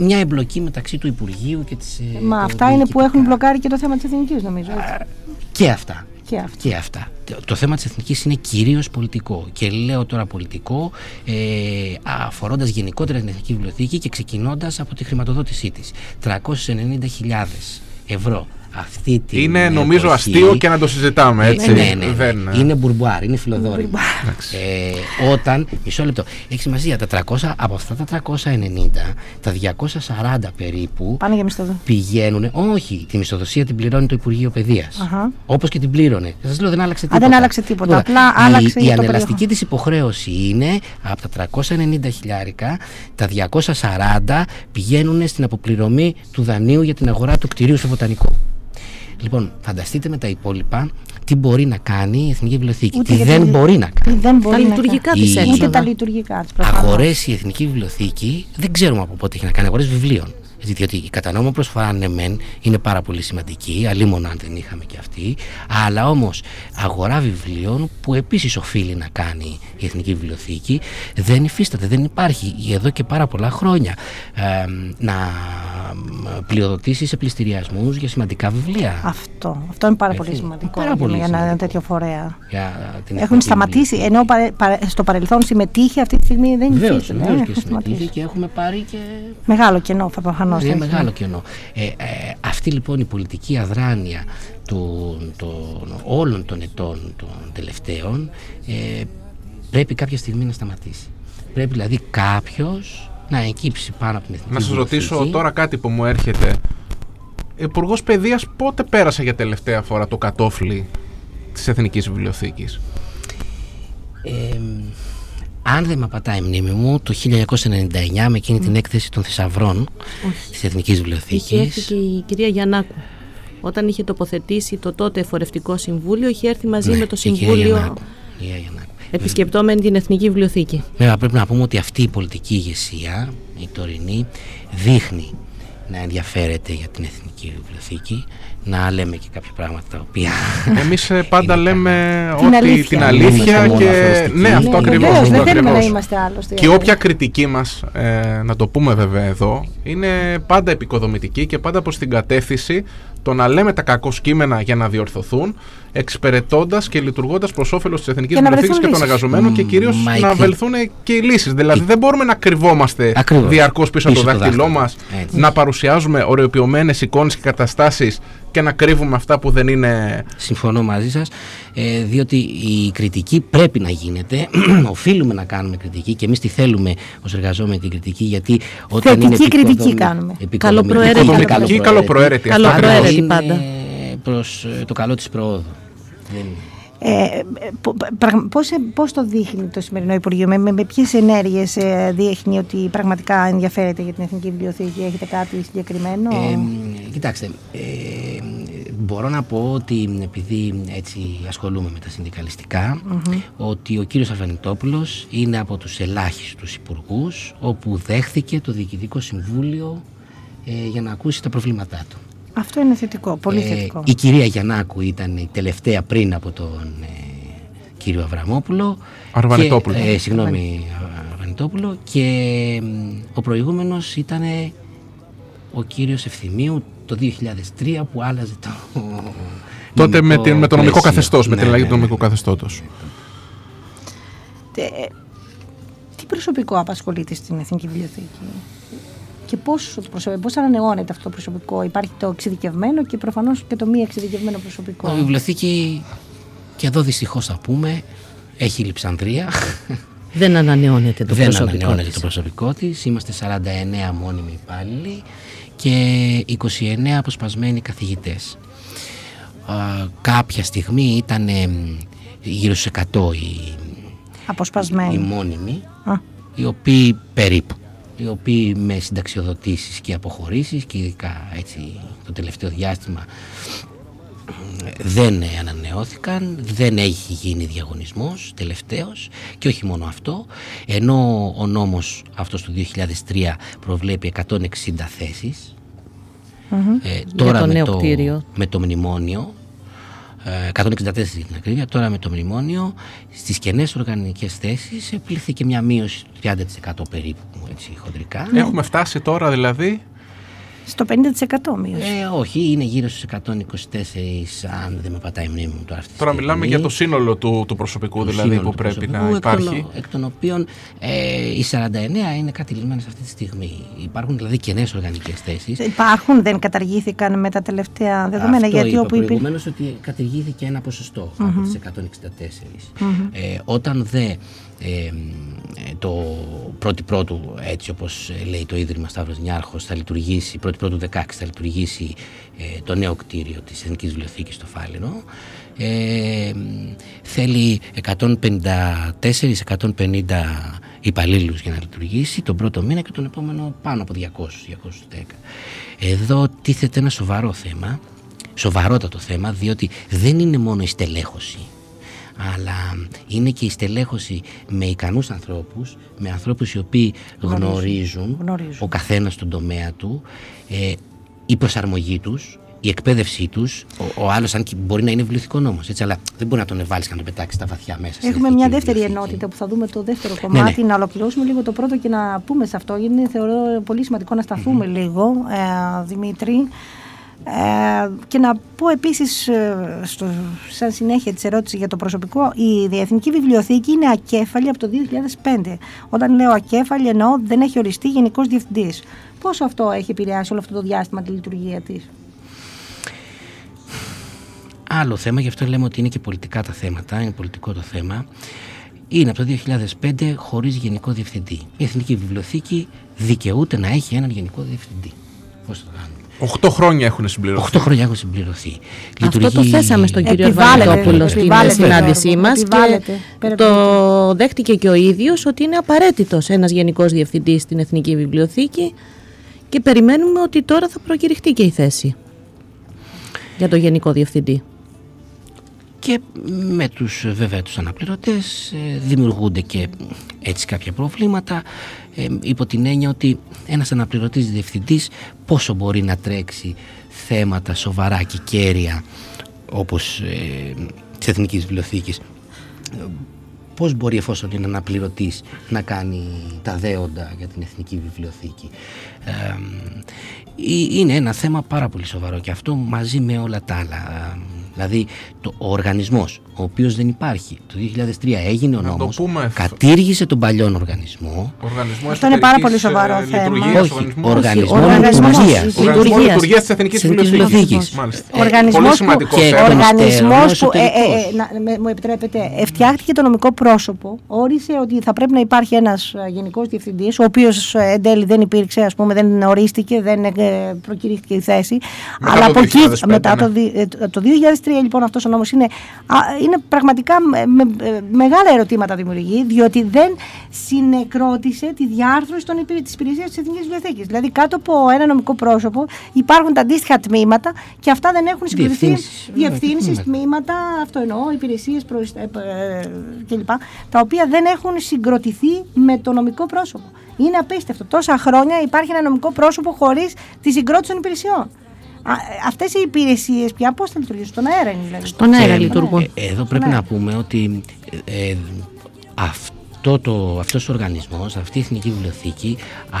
μια εμπλοκή μεταξύ του Υπουργείου και της... Μα αυτά είναι που έχουν μπλοκάρει και το θέμα της εθνικής νομίζω. Έτσι. Και αυτά. Και αυτά. Και αυτά. Το θέμα της εθνικής είναι κυρίως πολιτικό και λέω τώρα πολιτικό ε, αφορώντας γενικότερα την Εθνική Βιβλιοθήκη και ξεκινώντας από τη χρηματοδότησή της. 390.000 ευρώ αυτή την Είναι νομίζω αστείο και να το συζητάμε έτσι. Ναι, ναι, ναι. Δεν... Είναι μπουρμπουάρ, είναι φιλοδόρημα. ε, όταν, μισό λεπτό, έχει σημασία τα 300, από αυτά τα 390, τα 240 περίπου Πάνε για μισθοδο. πηγαίνουν, όχι, τη μισθοδοσία την πληρώνει το Υπουργείο Παιδείας. Uh-huh. Όπως και την πλήρωνε. Σας λέω δεν άλλαξε τίποτα. Α, δεν άλλαξε τίποτα. Απλά η, άλλαξε η ανελαστική της υποχρέωση είναι από τα 390 χιλιάρικα, τα 240 πηγαίνουν στην αποπληρωμή του δανείου για την αγορά του κτηρίου στο Βοτανικό. Λοιπόν, φανταστείτε με τα υπόλοιπα τι μπορεί να κάνει η Εθνική Βιβλιοθήκη. Τι δεν μπορεί να κάνει. Δεν μπορεί τα λειτουργικά της Ούτε τα λειτουργικά της. Αγορές η Εθνική Βιβλιοθήκη δεν ξέρουμε από πότε έχει να κάνει αγορές βιβλίων. Διότι η κατανόμο προσφορά ναι μεν είναι πάρα πολύ σημαντική, αλλήμον αν δεν είχαμε και αυτή, αλλά όμως αγορά βιβλίων που επίσης οφείλει να κάνει η Εθνική Βιβλιοθήκη δεν υφίσταται, δεν υπάρχει εδώ και πάρα πολλά χρόνια ε, να πλειοδοτήσει σε πληστηριασμούς για σημαντικά βιβλία. Αυτό, αυτό είναι πάρα πολύ σημαντικό πάρα πολύ για σημαντικό. ένα τέτοιο φορέα. Έχουν σταματήσει, ενώ στο παρελθόν συμμετείχε, αυτή τη στιγμή δεν υφίσταται. Βεβαίως και συμμετείχε και έχουμε πάρει και. Μεγάλο κενό, θα προφανώς. Είναι μεγάλο κενό. Ε, ε, αυτή λοιπόν η πολιτική αδράνεια των, των, όλων των ετών των τελευταίων ε, πρέπει κάποια στιγμή να σταματήσει. Πρέπει δηλαδή κάποιος να εγκύψει πάνω από την εθνική Να σας ρωτήσω τώρα κάτι που μου έρχεται. Υπουργός Παιδείας πότε πέρασε για τελευταία φορά το κατόφλι της Εθνικής Βιβλιοθήκης; Ε, Αν δεν με απατάει η μνήμη μου, το 1999 με εκείνη την έκθεση των θησαυρών της Εθνικής Βιβλιοθήκης. Είχε έρθει και η κυρία Γιαννάκου. Όταν είχε τοποθετήσει το τότε εφορευτικό συμβούλιο, είχε έρθει μαζί Ναι, με το η κυρία συμβούλιο Γιαννάκου. Η κυρία Γιαννάκου. επισκεπτόμενη την Εθνική Βιβλιοθήκη. Βέβαια πρέπει να πούμε ότι αυτή η πολιτική ηγεσία, η τωρινή, δείχνει να ενδιαφέρεται για την Εθνική Βιβλιοθήκη, να λέμε και κάποια πράγματα τα οποία... Εμείς ε, πάντα Είναι λέμε Την ότι αλήθεια. την Δεν αλήθεια είμαστε μόνο και αφοριστικοί. ναι αυτό Ναι, ακριβώς. βεβαίως, αυτό δεν θέλουμε να ακριβώς. είμαστε άλλωστε. Και όποια κριτική μας, ε, να το πούμε βέβαια εδώ, είναι πάντα επικοδομητική και πάντα προς την κατεύθυνση το να λέμε τα κακό κείμενα για να διορθωθούν, εξυπηρετώντας και λειτουργώντας προς όφελος της Εθνικής Και να Βιβλιοθήκης και βρεθούν των λύσεις. εργαζομένων και Μ, κυρίως μα η να κρι- βελθούν και οι λύσεις. Δηλαδή δεν μπορούμε να κρυβόμαστε Ακριβώς. διαρκώς πίσω από το Πίσω το δάχτυλό δάχτυλο. μας, Έτσι. να παρουσιάζουμε ωρεοποιημένες εικόνες και καταστάσεις και να κρύβουμε αυτά που δεν είναι. Συμφωνώ μαζί σας, ε, διότι η κριτική πρέπει να γίνεται, οφείλουμε να κάνουμε κριτική και εμείς τη θέλουμε ως εργαζόμενοι την κριτική γιατί όταν Θετική είναι κριτική επικοδομη- κάνουμε. επικοδομητική- Καλοπροαίρετη. Επικοδομητική, καλοπροαίρετη. Αυτό Καλοπροαίρετη ακριβώς. πάντα. Είναι προς ε, το καλό της προόδου. Δεν είναι. Ε, ε, πο- πραγ- πώς, ε, πώς το δείχνει το σημερινό Υπουργείο, με, με, με ποιες ενέργειες ε, δείχνει ότι πραγματικά ενδιαφέρεται για την Εθνική Βιβλιοθήκη, έχετε κάτι συγκεκριμένο; Ε, κοιτάξτε, ε, μπορώ να πω ότι επειδή έτσι ασχολούμαι με τα συνδικαλιστικα ότι ο κύριος Αρβανιτόπουλος είναι από τους ελάχιστους υπουργούς όπου δέχθηκε το Διοικητικό Συμβούλιο ε, για να ακούσει τα προβλήματά του. Αυτό είναι θετικό, πολύ Ε, θετικό. η κυρία Γιαννάκου ήταν η τελευταία πριν από τον ε, κύριο Αβραμόπουλο. Αρβανιτόπουλος. Και, ε, συγγνώμη, Αρβανιτόπουλο. Και μ, ο προηγούμενος ήταν ο κύριος Ευθυμίου το 2003 που άλλαζε το Τότε με, νομικό την, με το νομικό πλαίσιο. καθεστώς, με Ναι, την αλλαγή ναι, του ναι. νομικού καθεστώτος. Ε, τι προσωπικό απασχολείται στην Εθνική Βιβλιοθήκη; Και πώς, το προσωπικό, πώς ανανεώνεται αυτό το προσωπικό; Υπάρχει το εξειδικευμένο και προφανώς και το μη εξειδικευμένο προσωπικό. Η βιβλιοθήκη, και εδώ δυστυχώς θα πούμε, έχει λειψανδρία. Δεν ανανεώνεται το Δεν προσωπικό ανανεώνεται της. το προσωπικό της. Είμαστε 49 μόνιμοι υπάλληλοι και 29 αποσπασμένοι καθηγητές. Α, κάποια στιγμή ήταν ε, γύρω στους 100 οι, οι Αποσπασμένο. μόνιμοι, Α. οι οποίοι περίπου, οι οποίοι με συνταξιοδοτήσεις και αποχωρήσεις και ειδικά έτσι το τελευταίο διάστημα δεν ανανεώθηκαν, δεν έχει γίνει διαγωνισμός τελευταίος και όχι μόνο αυτό, ενώ ο νόμος αυτός του 2003 προβλέπει 160 θέσεις, ε, τώρα το με, νέο το, κτίριο. με το μνημόνιο, ε, 164 για την ακρίβεια, τώρα με το μνημόνιο στις κενές οργανικές θέσεις επλήθηκε μια μείωση του 30% περίπου, έτσι χοντρικά. Έχουμε φτάσει τώρα δηλαδή. Στο 50% μείωση. Ε, όχι, είναι γύρω στους 124 αν δεν με πατάει η μνήμη μου τώρα αυτή τη Τώρα στιγμή. μιλάμε για το σύνολο του, του προσωπικού Το δηλαδή σύνολο που του πρέπει προσωπικού, να εκ των- υπάρχει. Εκ των οποίων ε, οι 49 είναι κατηλημένες αυτή τη στιγμή. Υπάρχουν δηλαδή κενές οργανικές θέσεις. Υπάρχουν, δεν καταργήθηκαν με τα τελευταία δεδομένα. Αυτό γιατί είπα όπου υπήρχε. προηγουμένως ότι κατηργήθηκε ένα ποσοστό από τις 164. Ε, όταν δε ε, ε, το πρώτη πρώτου έτσι όπως ε, λέει το Ίδρυμα Σταύρος Νιάρχος θα λειτουργήσει, πρώτη πρώτου 16 θα λειτουργήσει ε, το νέο κτίριο της Εθνικής Βιβλιοθήκης στο Φάληρο ε, θέλει 154-150 υπαλλήλους για να λειτουργήσει τον πρώτο μήνα και τον επόμενο πάνω από 200, 210. Εδώ τίθεται ένα σοβαρό θέμα, σοβαρότατο θέμα, διότι δεν είναι μόνο η στελέχωση, αλλά είναι και η στελέχωση με ικανούς ανθρώπους, με ανθρώπους οι οποίοι γνωρίζουν, γνωρίζουν. ο καθένας τον τομέα του, ε, η προσαρμογή τους, η εκπαίδευσή τους, ο, ο άλλος αν και μπορεί να είναι βιβλιοθηκό νόμος, έτσι, αλλά δεν μπορεί να τον βάλεις και να τον πετάξεις στα βαθιά μέσα. στην Έχουμε εθνική μια δεύτερη βιβλιοθήκη. ενότητα που θα δούμε το δεύτερο κομμάτι. Να ολοκληρώσουμε λίγο το πρώτο και να πούμε σε αυτό. Είναι θεωρώ πολύ σημαντικό να σταθούμε λίγο, ε, Δημήτρη. Ε, και να πω επίσης ε, στο, σαν συνέχεια της ερώτησης για το προσωπικό η Διεθνική Βιβλιοθήκη είναι ακέφαλη από το 2005 όταν λέω ακέφαλη εννοώ δεν έχει οριστεί γενικός διευθυντής πόσο αυτό έχει επηρεάσει όλο αυτό το διάστημα τη λειτουργία της; Άλλο θέμα, γι' αυτό λέμε ότι είναι και πολιτικά τα θέματα, είναι πολιτικό το θέμα. Είναι από το 2005 χωρίς γενικό διευθυντή. Η Εθνική Βιβλιοθήκη δικαιούται να έχει έναν γενικό διευθυντή. Πώς το κάνουμε; 8 χρόνια έχουν συμπληρωθεί. 8 χρόνια έχουν συμπληρωθεί. Αυτό το θέσαμε στον κύριο Επιβάλλεται, Αρβανιτόπουλο στην επιβάλλεται, συνάντησή Γιώργο, μας και επιβάλλεται. Πέρα το δέχτηκε και ο ίδιος ότι είναι απαραίτητος ένας γενικός διευθυντής στην Εθνική Βιβλιοθήκη και περιμένουμε ότι τώρα θα προκηρυχτεί και η θέση για το γενικό διευθυντή. Και με τους βέβαια τους αναπληρωτές ε, δημιουργούνται και έτσι κάποια προβλήματα ε, υπό την έννοια ότι ένας αναπληρωτής διευθυντής πόσο μπορεί να τρέξει θέματα σοβαρά και κέρια όπως ε, της Εθνικής Βιβλιοθήκης. Ε, πώς μπορεί εφόσον είναι αναπληρωτής να κάνει τα δέοντα για την Εθνική Βιβλιοθήκη. Ε, ε, είναι ένα θέμα πάρα πολύ σοβαρό και αυτό μαζί με όλα τα άλλα. Ε, δηλαδή το, ο οργανισμός ο οποίος δεν υπάρχει το 2003 έγινε ο Να το νόμος πούμε. κατήργησε τον παλιό οργανισμό Οργανισμό Αυτό είναι πάρα πολύ εσωτερικής, σοβαρό ε, θέμα. λειτουργίας, όχι, οργανισμός- οργανισμός Οργανισμός λειτουργίας Οργανισμό λειτουργίας. λειτουργίας της Εθνικής Της Εθνικής Βιβλιοθήκης. Βιβλιοθήκης. Μάλιστα. Ο οργανισμός πολύ που- σημαντικό και θέμα. οργανισμό- οργανισμός Εξωτερικός. που, ε, ε, ε, να, με, μου επιτρέπετε, ε, φτιάχτηκε το νομικό πρόσωπο, όρισε ότι θα πρέπει να υπάρχει ένας ε, γενικός διευθυντής, ο οποίος ε, εν τέλει δεν υπήρξε, ας πούμε, δεν ορίστηκε, δεν ε, προκηρύχθηκε η θέση. Μετά Αλλά το από εκεί, 2005, μετά ναι. το, δι- ε, το- το 2003 λοιπόν αυτός ο νόμος είναι, α, είναι πραγματικά με, με- ε, μεγάλα ερωτήματα δημιουργεί, διότι δεν συνεκρότησε τη διάρθρωση των υπηρε- της υπηρεσίας της Εθνικής Βιβλιοθήκης. Δηλαδή κάτω από ένα νομικό πρόσωπο υπάρχουν τα αντίστοιχα τμήματα και αυτά δεν έχουν συγκροτηθεί Διευθύνσεις. διευθύνσεις, Ναι, τμήματα, αυτό εννοώ, υπηρεσίες προϊς- ε, ε, κλπ. Τα οποία δεν έχουν συγκροτηθεί με το νομικό πρόσωπο. Είναι απίστευτο. Τόσα χρόνια υπάρχει ένα νομικό πρόσωπο χωρίς τη συγκρότηση των υπηρεσιών. Α, ε, αυτές οι υπηρεσίες πια πώς θα λειτουργήσουν, στον αέρα είναι δηλαδή. Στον αέρα Και, λειτουργούν. ε, Εδώ πρέπει Ναι. να πούμε ότι ε, ε, αυτό το, αυτός ο οργανισμός, αυτή η Εθνική Βιβλιοθήκη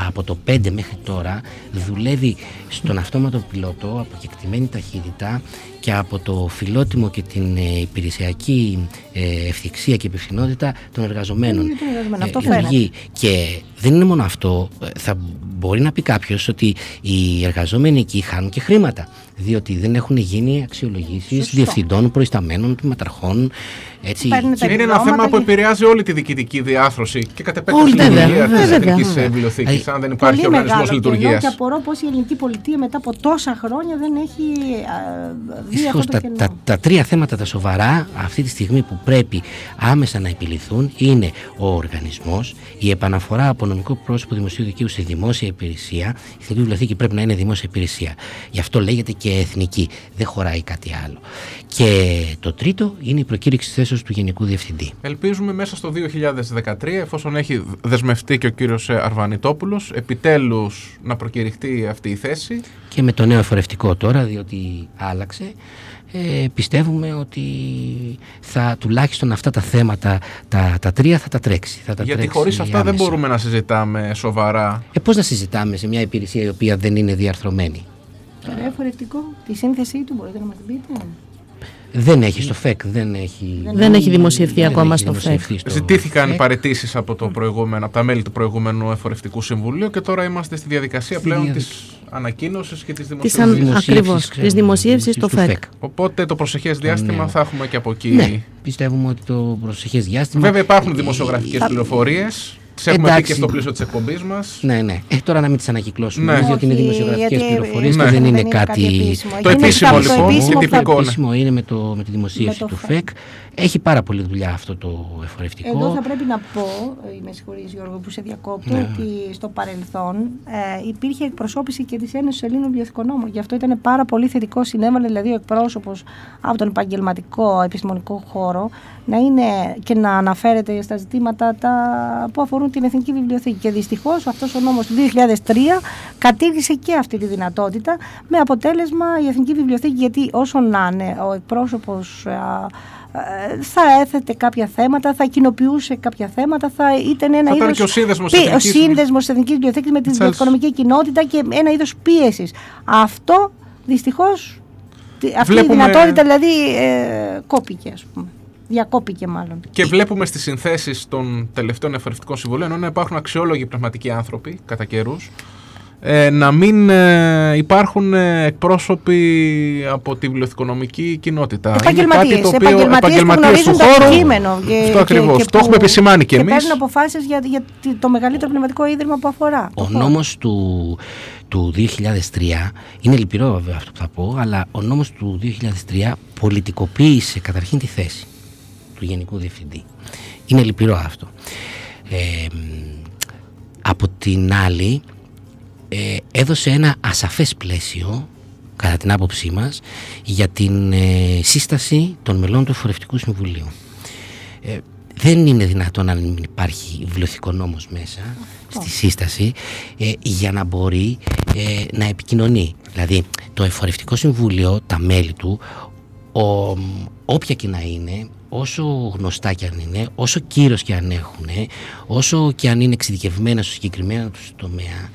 από το 5 μέχρι τώρα δουλεύει στον αυτόματο πιλότο από κεκτημένη ταχύτητα και από το φιλότιμο και την ε, υπηρεσιακή ε, ευθυξία και υπευθυνότητα των εργαζομένων. Είναι των εργαζομένων, αυτό λειτουργεί. Και δεν είναι μόνο αυτό. ε, Θα μπορεί να πει κάποιος ότι οι εργαζόμενοι εκεί χάνουν και χρήματα. Διότι δεν έχουν γίνει αξιολογήσεις Σωστό. διευθυντών, προϊσταμένων, τμήματαρχών. Έτσι. Παίρνουν τα Είναι ένα επιδόματα θέμα που και- επηρεάζει όλη τη διοικητική διάθρωση και κατ' επέκταση Όλη, τη βέβαια, λειτουργίας βέβαια, της βέβαια, Εθνικής βέβαια. Βιβλιοθήκη, Ε, αν δεν υπάρχει Πολύ οργανισμός μεγάλο κενό λειτουργίας. και απορώ πως η ελληνική πολιτεία μετά από τόσα χρόνια δεν έχει α, δει αυτό Δυστυχώς το τα, κενό. τα, τα τρία θέματα τα σοβαρά αυτή τη στιγμή που πρέπει άμεσα να επιληθούν είναι ο οργανισμός, η επαναφορά από νομικό πρόσωπο δημοσίου δικαίου σε δημόσια υπηρεσία. Η Εθνική Βιβλιοθήκη πρέπει να είναι δημόσια υπηρεσία. Γι' αυτό λέγεται και εθνική. Δεν χωράει κάτι άλλο. Και το τρίτο είναι η προκήρυξη θέσεως του Γενικού Διευθυντή. Ελπίζουμε μέσα στο 2013, εφόσον έχει δεσμευτεί και ο κύριος ε, Αρβανιτόπουλος, επιτέλους να προκηρυχτεί αυτή η θέση. Και με το νέο εφορευτικό τώρα, διότι άλλαξε, ε, πιστεύουμε ότι θα τουλάχιστον αυτά τα θέματα, τα, τα τρία θα τα τρέξει. Θα τα Γιατί τρέξει χωρίς αυτά δεν άμεσα. μπορούμε να συζητάμε σοβαρά. Ε, πώς να συζητάμε σε μια υπηρεσία η οποία δεν είναι διαρθρωμένη; Το ωραίο φορευτικό, τη σύνθεσή του μπορείτε να μας την πείτε. Δεν έχει στο ΦΕΚ, δεν έχει, Δεν έχει δημοσιευτεί δεν ακόμα έχει στο δημοσιευτεί στο Ζητήθηκαν ΦΕΚ. παρετήσεις από, το προηγούμενο, από τα μέλη του προηγούμενου εφορευτικού συμβουλίου και τώρα είμαστε στη διαδικασία Στη πλέον διαδικ- της ανακοίνωσης και της Της δημοσίευσης. αν- Δημοσίευσης, ακριβώς, ξέρουμε, της δημοσίευσης στο δημοσίευσης ΦΕΚ. Οπότε το προσεχές διάστημα νέο. θα έχουμε και από εκεί. Ναι, πιστεύουμε ότι το προσεχές διάστημα... Βέβαια υπάρχουν ε, δημοσιογραφικές ε, πληροφορίες. Τις έχουμε πει Εντάξει. και στο πλαίσιο της εκπομπής μας. Ναι, ναι. Ε, τώρα να μην τις ανακυκλώσουμε, Ναι. διότι είναι Όχι, δημοσιογραφικές γιατί, πληροφορίες ναι. και δεν δεν είναι είναι κάτι... κάτι επίσημο. Το Είναι επίσημο το λοιπόν, επίσημο είναι που θα- τυπικό. Το ναι. επίσημο είναι με, το, με τη δημοσίευση Με το του ΦΕΚ. ΦΕΚ. Έχει πάρα πολύ δουλειά αυτό το εφορευτικό. Εδώ θα πρέπει να πω, ε, με συγχωρείς Γιώργο που σε διακόπτω, Ναι. ότι στο παρελθόν ε, υπήρχε εκπροσώπηση και της Ένωσης Ελλήνων Βιβλιοθηκονόμων. Γι' αυτό ήταν πάρα πολύ θετικό συνέβαλε δηλαδή ο εκπρόσωπος από τον επαγγελματικό επιστημονικό χώρο να είναι και να αναφέρεται στα ζητήματα τα, που αφορούν την Εθνική Βιβλιοθήκη. Και δυστυχώς αυτός ο νόμος του 2003 κατήργησε και αυτή τη δυνατότητα με αποτέλεσμα η Εθνική Βιβλιοθήκη γιατί όσο να είναι ο εκπρόσωπος α, ε, θα έθετε κάποια θέματα, θα κοινοποιούσε κάποια θέματα, θα ήταν ένα Θα ήταν είδος και ο σύνδεσμος πι- της ο Εθνικής- σύνδεσμος της Εθνικής Βιβλιοθήκης με τη Της βιβλιοθηκονομική κοινότητα και ένα είδος πίεσης. Αυτό δυστυχώς τι- αυτή Βλέπουμε- η δυνατότητα δηλαδή ε, κόπηκε ας πούμε. Διακόπηκε μάλλον. Και βλέπουμε στις συνθέσεις των τελευταίων εφορευτικών συμβουλίων, ενώ υπάρχουν αξιόλογοι πνευματικοί άνθρωποι κατά καιρούς, ε, να μην ε, υπάρχουν ε, εκπρόσωποι από τη βιβλιοθηκονομική κοινότητα. Επαγγελματίες, Είναι κάτι το οποίο επαγγελματίες που επαγγελματίες του γνωρίζουν το χώρου. αντικείμενο. και- Αυτό και- ακριβώς. και Το έχουμε που- επισημάνει και Και εμείς. παίρνουν αποφάσεις για, για το μεγαλύτερο πνευματικό ίδρυμα που αφορά. το Ο χώρο. νόμος του, του 2003, είναι λυπηρό βέβαια αυτό που θα πω, αλλά ο νόμος του 2003 πολιτικοποίησε καταρχήν τη θέση του Γενικού Διευθυντή. Είναι λυπηρό αυτό. Ε, από την άλλη, ε, έδωσε ένα ασαφές πλαίσιο, κατά την άποψή μας, για την ε, σύσταση των μελών του Εφορευτικού Συμβουλίου. Ε, δεν είναι δυνατόν να μην υπάρχει βιβλιοθηκό νόμος μέσα στη σύσταση ε, για να μπορεί ε, να επικοινωνεί. Δηλαδή το Εφορευτικό Συμβούλιο, τα μέλη του, ο, όποια και να είναι, όσο γνωστά και αν είναι, όσο κύρος και αν έχουν, όσο και αν είναι εξειδικευμένα στο συγκεκριμένο τους τομέα,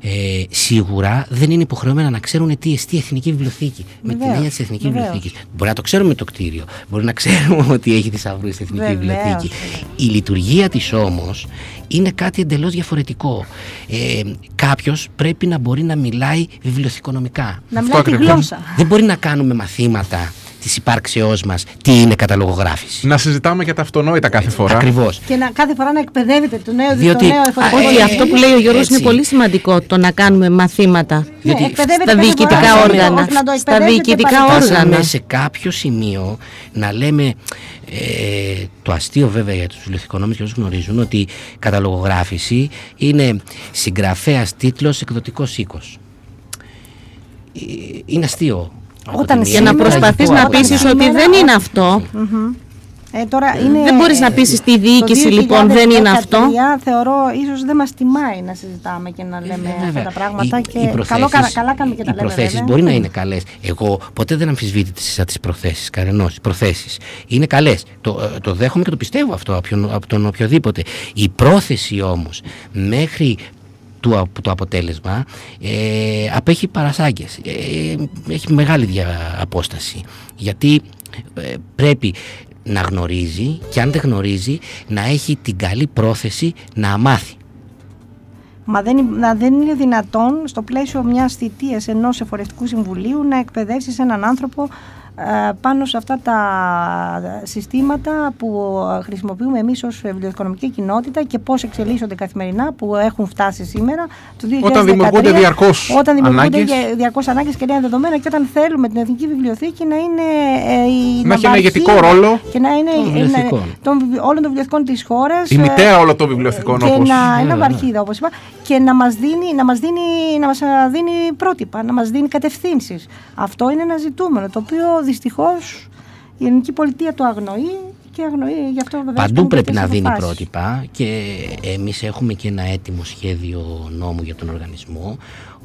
ε, σίγουρα δεν είναι υποχρεωμένα να ξέρουν τι εστί Εθνική Βιβλιοθήκη. Με την Βεβαίως, έννοια της Εθνικής βεβαίως. Βιβλιοθήκης. Μπορεί να το ξέρουμε το κτίριο, μπορεί να ξέρουμε ότι έχει θησαυρού στην Εθνική Βεβαίως, Βιβλιοθήκη. βεβαίως. Η λειτουργία της όμως είναι κάτι εντελώς διαφορετικό. Ε, κάποιος πρέπει να μπορεί να μιλάει βιβλιοθηκονομικά. Να Αυτό μιλάει τη ακριβώς. γλώσσα. Δεν μπορεί να κάνουμε μαθήματα της υπάρξεώς μας τι είναι καταλογογράφηση. Να συζητάμε για τα αυτονόητα κάθε φορά. Ακριβώς. Και να, κάθε φορά να εκπαιδεύεται το νέο, Διότι- το νέο εφαρμογή. Όχι, Ε, αυτό που λέει ο Γιώργος έτσι. είναι πολύ σημαντικό, το να κάνουμε μαθήματα διότι Ναι, εκπαιδεύεται στα κάθε διοικητικά φορά, όργανα. ώστε να το Στα εκπαιδεύεται διοικητικά παρακάτω. όργανα. Φτάσαμε σε κάποιο σημείο να λέμε ε, το αστείο βέβαια για τους βιβλιοθηκονόμους και όσους γνωρίζουν ότι η καταλογογράφηση είναι συγγραφέας τίτλος εκδοτικός οίκος. Ε, Είναι αστείο. Από Όταν τη Για μία, να Σήμερα- προσπαθείς τραγικό να από την πείσεις άλλη. ότι Σήμερα- δεν είναι αυτό. Ε, τώρα είναι, Δεν μπορείς να πείσεις τη διοίκηση, το λοιπόν, δεν είναι 2013 αυτό. Θεωρώ ίσως δεν μας τιμάει να συζητάμε και να λέμε Ε, αυτά βέβαια. τα πράγματα. Οι- και οι καλό, προθέσεις- καλά, καλά κάνουμε και τα οι λέμε. προθέσεις βέβαια. μπορεί να είναι καλές. Εγώ ποτέ δεν αμφισβήτησα τις προθέσεις κανενός. Οι προθέσεις είναι καλές. Το, ε, το δέχομαι και το πιστεύω αυτό από, ποιον- από τον οποιοδήποτε. Η πρόθεση όμως μέχρι του, απ- το αποτέλεσμα ε, απέχει παρασάγκες. Ε, έχει μεγάλη δια, απόσταση. Γιατί ε, πρέπει να γνωρίζει και αν δεν γνωρίζει να έχει την καλή πρόθεση να μάθει. Μα δεν, είναι- να- δεν είναι δυνατόν στο πλαίσιο μιας θητείας ενός εφορευτικού συμβουλίου να εκπαιδεύσεις έναν άνθρωπο ε, πάνω σε αυτά τα συστήματα που χρησιμοποιούμε εμείς ως βιβλιοοικονομική κοινότητα και πώς εξελίσσονται καθημερινά που έχουν φτάσει σήμερα το 2013, Όταν δημιουργούνται διαρκώς όταν δημιουργούνται ανάγκες. δια- διαρκώς ανάγκες και νέα δεδομένα και όταν θέλουμε την Εθνική Βιβλιοθήκη να είναι ε, η Να έχει ένα ναυαρχίδα ηγετικό ρόλο και να είναι των είναι- βιβλιοθηκών. των βιβλιο- όλων των βιβλιοθηκών της χώρας Η ε, μητέρα όλων των βιβλιοθηκών και όπως... να, Ναι, ένα ναι. βαρχίδα όπως είπα και να μας δίνει, να μας δίνει, να μας α, δίνει πρότυπα, να μας δίνει κατευθύνσεις. Αυτό είναι ένα ζητούμενο το οποίο δυστυχώς η ελληνική πολιτεία το αγνοεί και αγνοεί γι' αυτό βεβαίως Παντού παίρνει πρέπει τέτοιες να δίνει αποφάσεις. πρότυπα και εμείς έχουμε και ένα έτοιμο σχέδιο νόμου για τον οργανισμό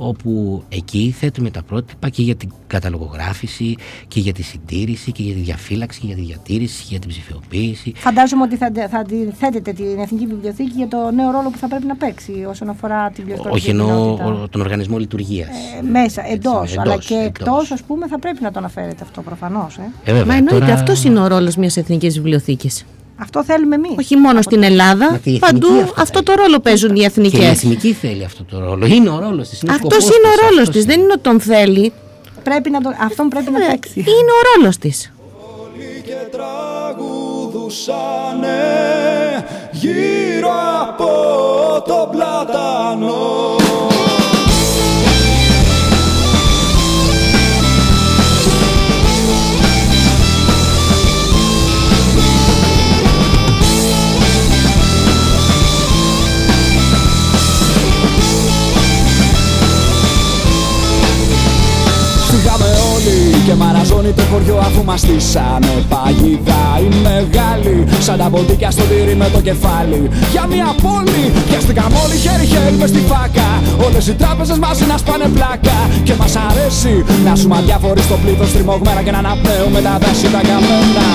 όπου εκεί θέτουμε τα πρότυπα και για την καταλογογράφηση και για τη συντήρηση και για τη διαφύλαξη και για τη διατήρηση και για την ψηφιοποίηση. Φαντάζομαι ότι θα, αντε- θα αντιθέτετε την Εθνική Βιβλιοθήκη για το νέο ρόλο που θα πρέπει να παίξει όσον αφορά την βιβλιοθηκονική Όχι εννοώ κοινότητα. ο- τον οργανισμό λειτουργίας. Ε, μέσα, εντός, εντός, αλλά και εντός. εκτός, ας πούμε, θα πρέπει να το αναφέρετε αυτό προφανώς. Ε. Ε, βέβαια, Μα εννοείται, τώρα- αυτός είναι ο ρόλος μιας εθνικής βιβλιοθήκης. Αυτό θέλουμε εμείς. Όχι μόνο στην Ελλάδα, Μα και η εθνική παντού αυτό αυτό θέλει. το ρόλο παίζουν οι Και η εθνικέ. εθνική θέλει αυτό το ρόλο. Είναι ο ρόλος της. είναι ο Αυτός σκοπός είναι ο της, ρόλος αυτός της. Δεν είναι ότι τον θέλει. Πρέπει να το, αυτόν πρέπει να παίξει. Είναι ο ρόλος της. και τραγουδούσανε γύρω από το πλατάνο και μαραζώνει το χωριό αφού μας στήσανε παγίδα. Οι μεγάλοι Σαν τα ποντίκια στο τύρι με το κεφάλι. Για μια πόλη πιάστηκαν όλοι χέρι χέρι μες στη φάκα. Όλες οι τράπεζες μαζί να σπάνε πλάκα. Και μας αρέσει να ζούμε αδιάφοροι στο πλήθος στριμωγμένα Και να αναπνέουμε τα δάση τα καμένα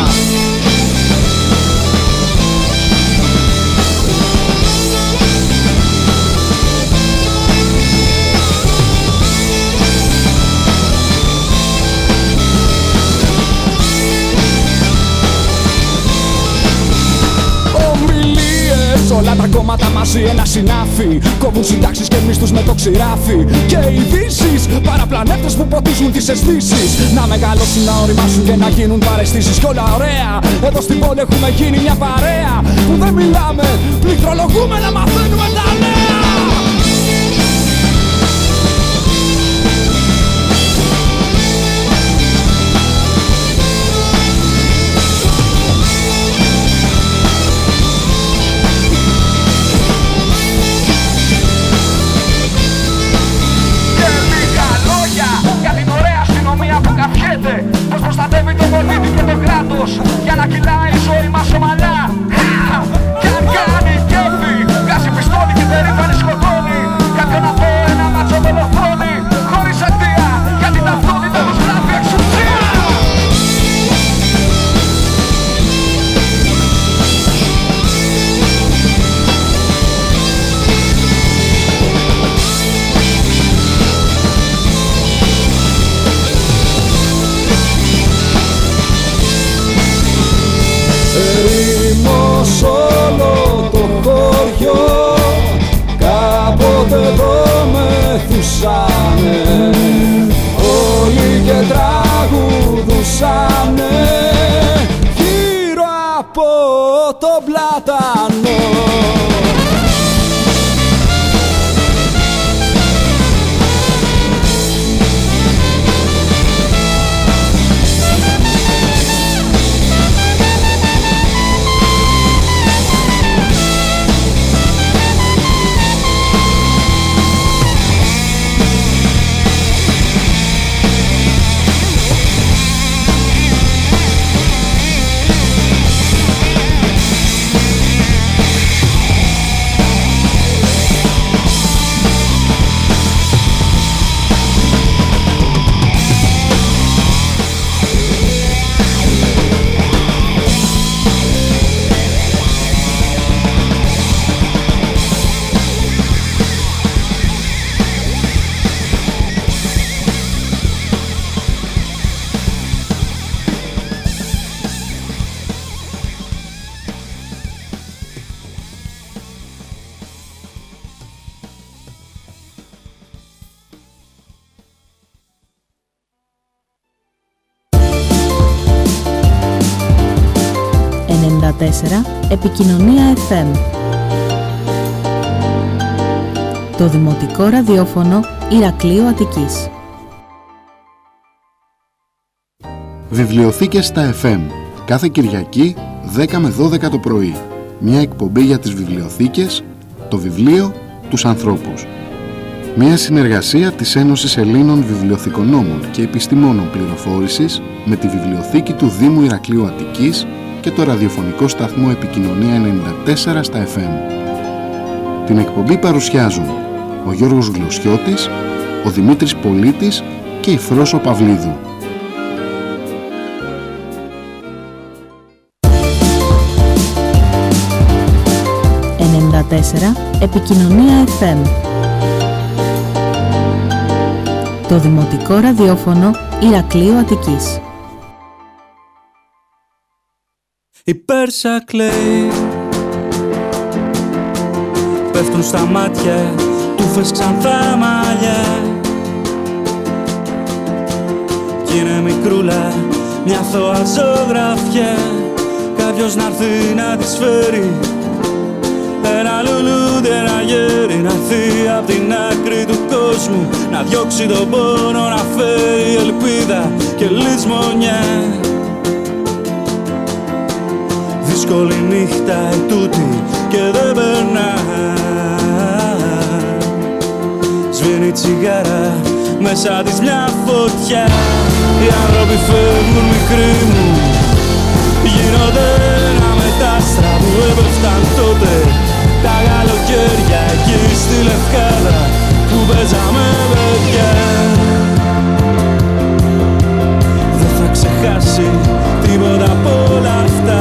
Ομιλίες όλα τα κόμματα μας μαζί ένα συνάφι. Κόβουν συντάξεις και μισθούς με το ξηράφι. Και ειδήσει παραπλανέτε που ποτίζουν τις αισθήσεις. Να μεγαλώσουν, να οριμάσουν και να γίνουν παρεστήσεις. Κι όλα ωραία. Εδώ στην πόλη έχουμε γίνει μια παρέα που δεν μιλάμε. Πληκτρολογούμε να μαθαίνουμε τα νέα. Επικοινωνία FM Το Δημοτικό Ραδιόφωνο Ηρακλείου Αττικής. Βιβλιοθήκες στα FM Κάθε Κυριακή 10 με 12 το πρωί. Μια εκπομπή για τις βιβλιοθήκες, το βιβλίο, τους ανθρώπους. Μια συνεργασία της Ένωσης Ελλήνων Βιβλιοθηκονόμων και Επιστημόνων Πληροφόρησης με τη Βιβλιοθήκη του Δήμου Ηρακλείου Αττικής και το ραδιοφωνικό σταθμό Επικοινωνία 94 στα FM. Την εκπομπή παρουσιάζουν ο Γιώργος Γλωσιώτης, ο Δημήτρης Πολίτης και η Φρόσο Παυλίδου. Επικοινωνία FM Το Δημοτικό Ραδιόφωνο Ηρακλείου Αττικής Η Πέρσα κλαίει. Πέφτουν στα μάτια του φες ξανθά μαλλιά Κι είναι μικρούλα μια θωά ζωγραφιά. Κάποιος να έρθει να της φέρει ένα λουλούδι, ένα γέρι να έρθει απ' την άκρη του κόσμου. Να διώξει τον πόνο, να φέρει ελπίδα και λησμονιά δύσκολη νύχτα ετούτη και δεν περνά. Σβήνει τσιγάρα μέσα της μια φωτιά. Οι άνθρωποι φεύγουν μικροί μου. Γίνονται ένα μετάστρα που έπεφταν τότε. Τα καλοκαίρια εκεί στη Λευκάδα που παίζαμε παιδιά. Δεν θα ξεχάσει τίποτα από όλα αυτά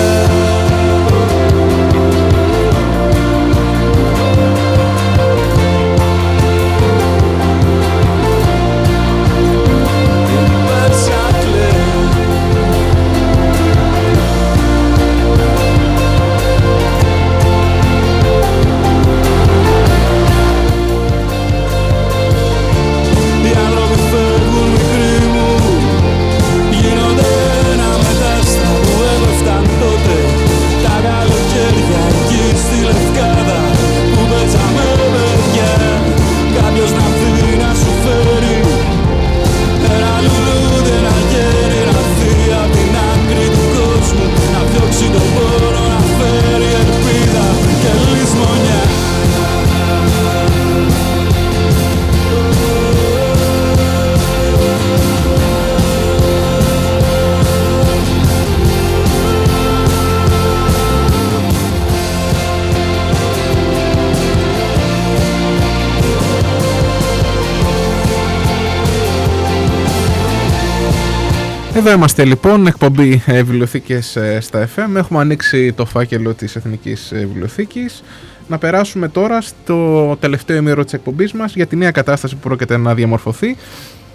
Εδώ είμαστε λοιπόν, εκπομπή ε, βιβλιοθήκες ε, στα FM. Έχουμε ανοίξει το φάκελο της Εθνικής ε, Βιβλιοθήκης. Να περάσουμε τώρα στο τελευταίο ημίρο της εκπομπής μας για τη νέα κατάσταση που πρόκειται να διαμορφωθεί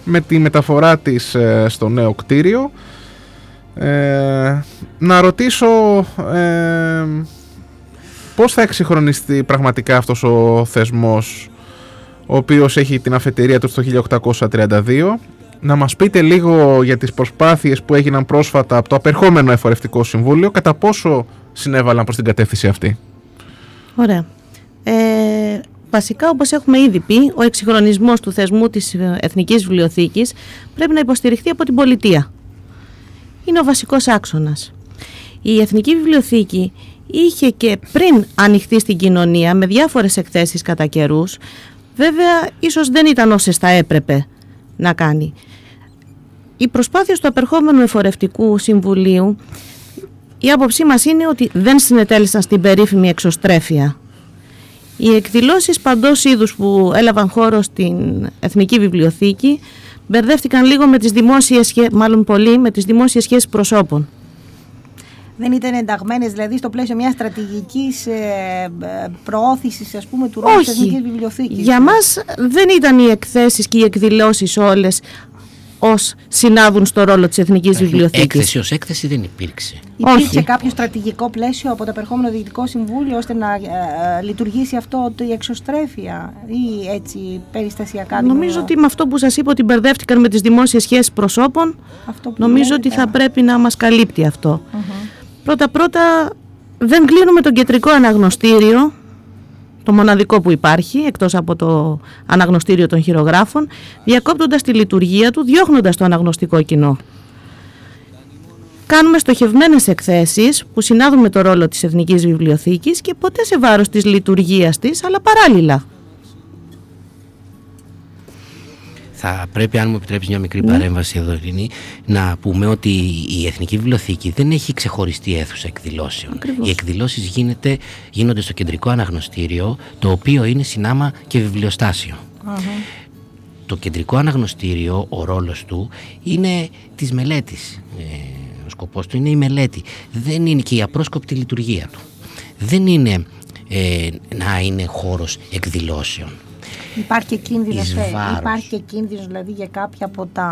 με τη μεταφορά της ε, στο νέο κτίριο. Ε, να ρωτήσω ε, πώς θα εξυγχρονιστεί πραγματικά αυτός ο θεσμός ο οποίος έχει την αφετηρία του στο 1832 να μας πείτε λίγο για τις προσπάθειες που έγιναν πρόσφατα από το απερχόμενο εφορευτικό συμβούλιο κατά πόσο συνέβαλαν προς την κατεύθυνση αυτή; Ωραία. Ε, βασικά όπως έχουμε ήδη πει, ο εξυγχρονισμός του θεσμού της Εθνικής Βιβλιοθήκης πρέπει να υποστηριχθεί από την πολιτεία. Είναι ο βασικός άξονας. Η Εθνική Βιβλιοθήκη είχε και πριν ανοιχτεί στην κοινωνία με διάφορες εκθέσεις κατά καιρούς, βέβαια ίσως δεν ήταν όσες θα έπρεπε να κάνει. Οι προσπάθειες του απερχόμενου εφορευτικού συμβουλίου η άποψή μας είναι ότι δεν συνετέλησαν στην περίφημη εξωστρέφεια. Οι εκδηλώσεις παντός είδους που έλαβαν χώρο στην Εθνική Βιβλιοθήκη μπερδεύτηκαν λίγο με τις δημόσιες σχέσεις, μάλλον πολύ με τις δημόσιες σχέσεις προσώπων. Δεν ήταν ενταγμένες δηλαδή στο πλαίσιο μιας στρατηγικής ε, ε προώθησης ας πούμε του ρόλου της Εθνικής Βιβλιοθήκης. Για μας δεν ήταν οι εκθέσεις και οι εκδηλώσεις όλες ως συνάδουν στο ρόλο της Εθνικής Βιβλιοθήκης. Έκθεση ως έκθεση δεν υπήρξε. Υπήρχε Όχι. κάποιο στρατηγικό πλαίσιο από το απερχόμενο Διοικητικό Συμβούλιο ώστε να ε, ε, λειτουργήσει αυτό το, η εξωστρέφεια ή έτσι περιστασιακά. Νομίζω ότι με αυτό που σας είπα ότι μπερδεύτηκαν με τις δημόσιες σχέσεις προσώπων νομίζω ότι θα πρέπει να μας καλύπτει αυτό. Πρώτα-πρώτα δεν κλείνουμε τον κεντρικό αναγνωστήριο το μοναδικό που υπάρχει, εκτός από το αναγνωστήριο των χειρογράφων, διακόπτοντας τη λειτουργία του, διώχνοντας το αναγνωστικό κοινό. Κάνουμε στοχευμένες εκθέσεις που συνάδουν με το ρόλο της Εθνικής Βιβλιοθήκης και ποτέ σε βάρος της λειτουργίας της, αλλά παράλληλα. Θα πρέπει, αν μου επιτρέψει μια μικρή ναι. παρέμβαση εδώ, Ειρήνη, να πούμε ότι η Εθνική Βιβλιοθήκη δεν έχει ξεχωριστή αίθουσα εκδηλώσεων. Ακριβώς. Οι εκδηλώσεις γίνονται στο κεντρικό αναγνωστήριο, το οποίο είναι συνάμα και βιβλιοστάσιο. Το κεντρικό αναγνωστήριο, ο ρόλος του είναι της μελέτης. Ε, ο σκοπός του είναι η μελέτη. Δεν είναι και η απρόσκοπτη λειτουργία του. Δεν είναι ε, να είναι χώρος εκδηλώσεων. Υπάρχει και κίνδυνος, υπάρχει και κίνδυνος δηλαδή για κάποια από τα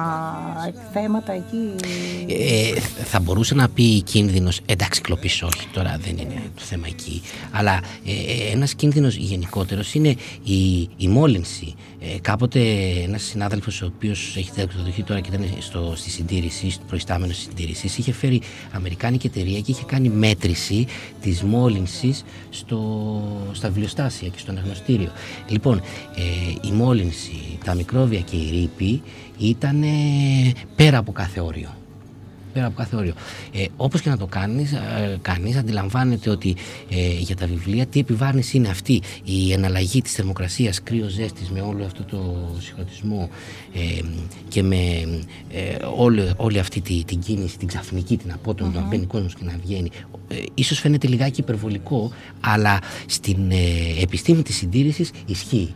θέματα εκεί. Ε, θα μπορούσε να πει κίνδυνος, εντάξει κλοπής όχι, τώρα δεν είναι το θέμα εκεί, αλλά ε, ένας κίνδυνος γενικότερος είναι η, η μόλυνση. Ε, κάποτε ένας συνάδελφος ο οποίος έχει διδακτοδοχεί τώρα και ήταν στο, στη συντήρηση, στο προϊστάμενο συντήρησης, είχε φέρει αμερικάνικη εταιρεία και είχε κάνει μέτρηση της μόλυνσης στο, στα βιβλιοστάσια και στο αναγνωστήριο. Λοιπόν, ε, η μόλυνση, τα μικρόβια και η ρήπη ήταν πέρα από κάθε όριο. Πέρα από κάθε όριο. Ε, όπως και να το κάνεις, ε, κανείς αντιλαμβάνεται ότι ε, για τα βιβλία τι επιβάρυνση είναι αυτή; Η εναλλαγή της θερμοκρασίας, κρύος ζέστης με όλο αυτό το συγχρονισμό ε, και με ε, όλη, όλη αυτή τη, την κίνηση, την ξαφνική, την απότομη, mm-hmm. να μπαίνει κόσμος και να βγαίνει. Ε, ίσως φαίνεται λιγάκι υπερβολικό, αλλά στην επιστήμη της συντήρησης ισχύει.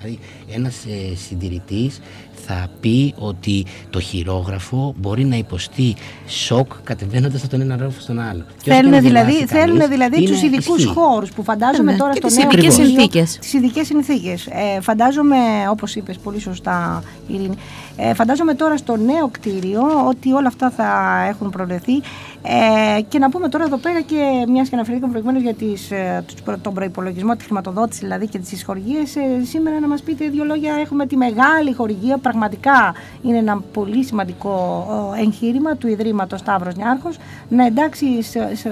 Δηλαδή ένας ε, συντηρητής θα πει ότι το χειρόγραφο μπορεί να υποστεί σοκ κατεβαίνοντας από τον ένα ρόφο στον άλλο. Θέλουν δηλαδή, θέλουν δηλαδή τους ειδικούς χώρους που φαντάζομαι ναι, τώρα στο νέο ειδικές συνθήκες. Τις ειδικές συνθήκες. Ε, φαντάζομαι, όπως είπες πολύ σωστά, Ειρήνη, ε, φαντάζομαι τώρα στο νέο κτίριο ότι όλα αυτά θα έχουν προβλεφθεί. Ε, και να πούμε τώρα εδώ πέρα και μιας και αναφερθήκαμε προηγουμένως για τις, ε, τον προπολογισμό, τη χρηματοδότηση δηλαδή και τις εισχορηγίε. Ε, σήμερα να μας πείτε δύο λόγια. Έχουμε τη μεγάλη χορηγία. Πραγματικά είναι ένα πολύ σημαντικό εγχείρημα του Ιδρύματος Σταύρος Νιάρχος να εντάξει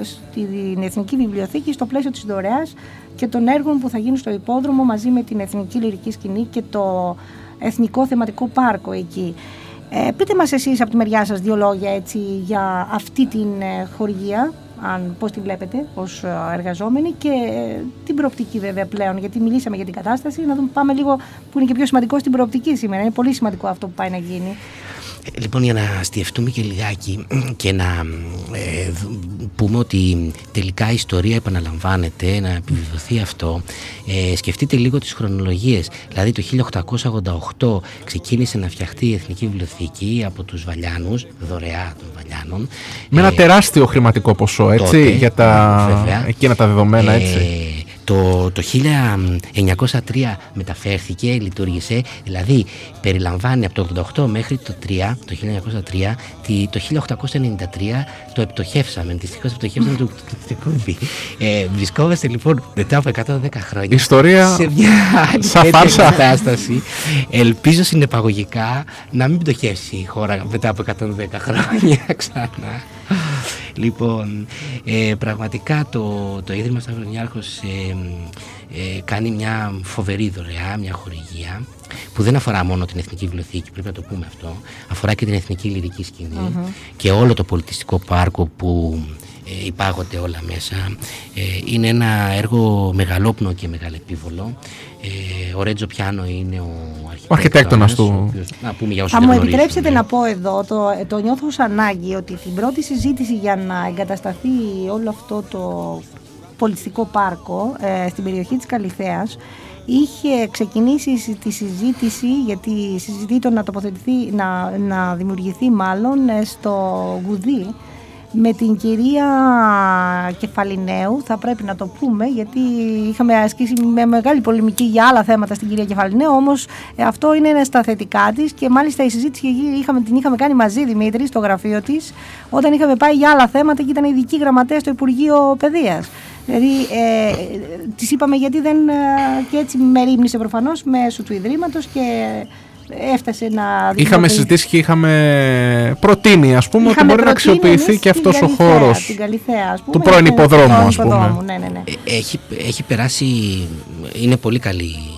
στην Εθνική Βιβλιοθήκη στο πλαίσιο της δωρεάς και των έργων που θα γίνουν στο υπόδρομο μαζί με την Εθνική Λυρική Σκηνή και το Εθνικό Θεματικό Πάρκο εκεί. Ε, πείτε μας εσείς από τη μεριά σας δύο λόγια έτσι, για αυτή την ε, χορηγία, αν, πώς τη βλέπετε ως ε, εργαζόμενοι και ε, την προοπτική βέβαια πλέον, γιατί μιλήσαμε για την κατάσταση, να δούμε πάμε λίγο που είναι και πιο σημαντικό στην προοπτική σήμερα. Είναι πολύ σημαντικό αυτό που πάει να γίνει. Λοιπόν, για να αστιευτούμε και λιγάκι και να ε, πούμε ότι τελικά η ιστορία επαναλαμβάνεται, να επιβεβαιωθεί αυτό, ε, σκεφτείτε λίγο τις χρονολογίες. Δηλαδή το 1888 ξεκίνησε να φτιαχτεί η Εθνική Βιβλιοθήκη από τους Βαλιάνους, δωρεά των Βαλιάνων. Με ένα τεράστιο χρηματικό ποσό, έτσι, τότε, για τα βέβαια. εκείνα τα δεδομένα, έτσι. Ε, το, το 1903 μεταφέρθηκε, λειτουργήσε, δηλαδή περιλαμβάνει από το 88 μέχρι το 3, το 1903, τη- το 1893 το επιτοχεύσαμε, δυστυχώς επιτοχεύσαμε το, το, το, το ε, Βρισκόμαστε λοιπόν μετά από 110 χρόνια Ιστορία σε μια άλλη σαν τέτοια φάρσα. κατάσταση. Ελπίζω συνεπαγωγικά να μην πτωχεύσει η χώρα μετά από 110 χρόνια ξανά. Λοιπόν, ε, πραγματικά το, το Ίδρυμα Σταυρονιάρχος ε, ε, κάνει μια φοβερή δωρεά, μια χορηγία που δεν αφορά μόνο την Εθνική Βιβλιοθήκη, πρέπει να το πούμε αυτό, αφορά και την Εθνική Λυρική Σκηνή Μμμ. και όλο το πολιτιστικό πάρκο που ε, υπάγονται όλα μέσα. Ε, είναι ένα έργο μεγαλόπνο και μεγαλεπίβολο. Ε, ο Ρέτζο Πιάνο είναι ο αρχιτέκτονας. αρχιτέκτονας του. ο οποίος- Να πούμε για όσους Θα δεν μου γνωρίζουν. επιτρέψετε να πω εδώ, το, το νιώθω ως ανάγκη, ότι την πρώτη συζήτηση για να εγκατασταθεί όλο αυτό το πολιτιστικό πάρκο ε, στην περιοχή της Καλυθέας είχε ξεκινήσει συ- τη συζήτηση, γιατί συζητεί να τοποθετηθεί, να, να δημιουργηθεί μάλλον ε, στο Γουδί με την κυρία Κεφαλινέου, θα πρέπει να το πούμε, γιατί είχαμε ασκήσει με μεγάλη πολεμική για άλλα θέματα στην κυρία Κεφαλινέου, όμως ε, αυτό είναι ένα στα θετικά της και μάλιστα η συζήτηση είχε γίνει- είχαμε, την είχαμε κάνει μαζί Δημήτρη στο γραφείο της, όταν είχαμε πάει για άλλα θέματα και ήταν ειδική γραμματέας στο Υπουργείο Παιδείας. Δηλαδή, ε, της είπαμε γιατί δεν. ε, και έτσι με ρίμνησε προφανώς μέσω του Ιδρύματος και έφτασε να. Είχαμε δημιουργηθεί- συζητήσει και είχαμε προτείνει, ας πούμε, ότι Είχαμε μπορεί να προτείνει αξιοποιηθεί εμείς και την αυτός ο Καλυθέα, χώρος την Καλυθέα, ας πούμε, του πρώην και- υποδρόμου, πρώην ας πούμε. υποδρόμου, Ναι, ναι, ναι. Ε, Έχει, έχει περάσει, είναι πολύ καλή η, η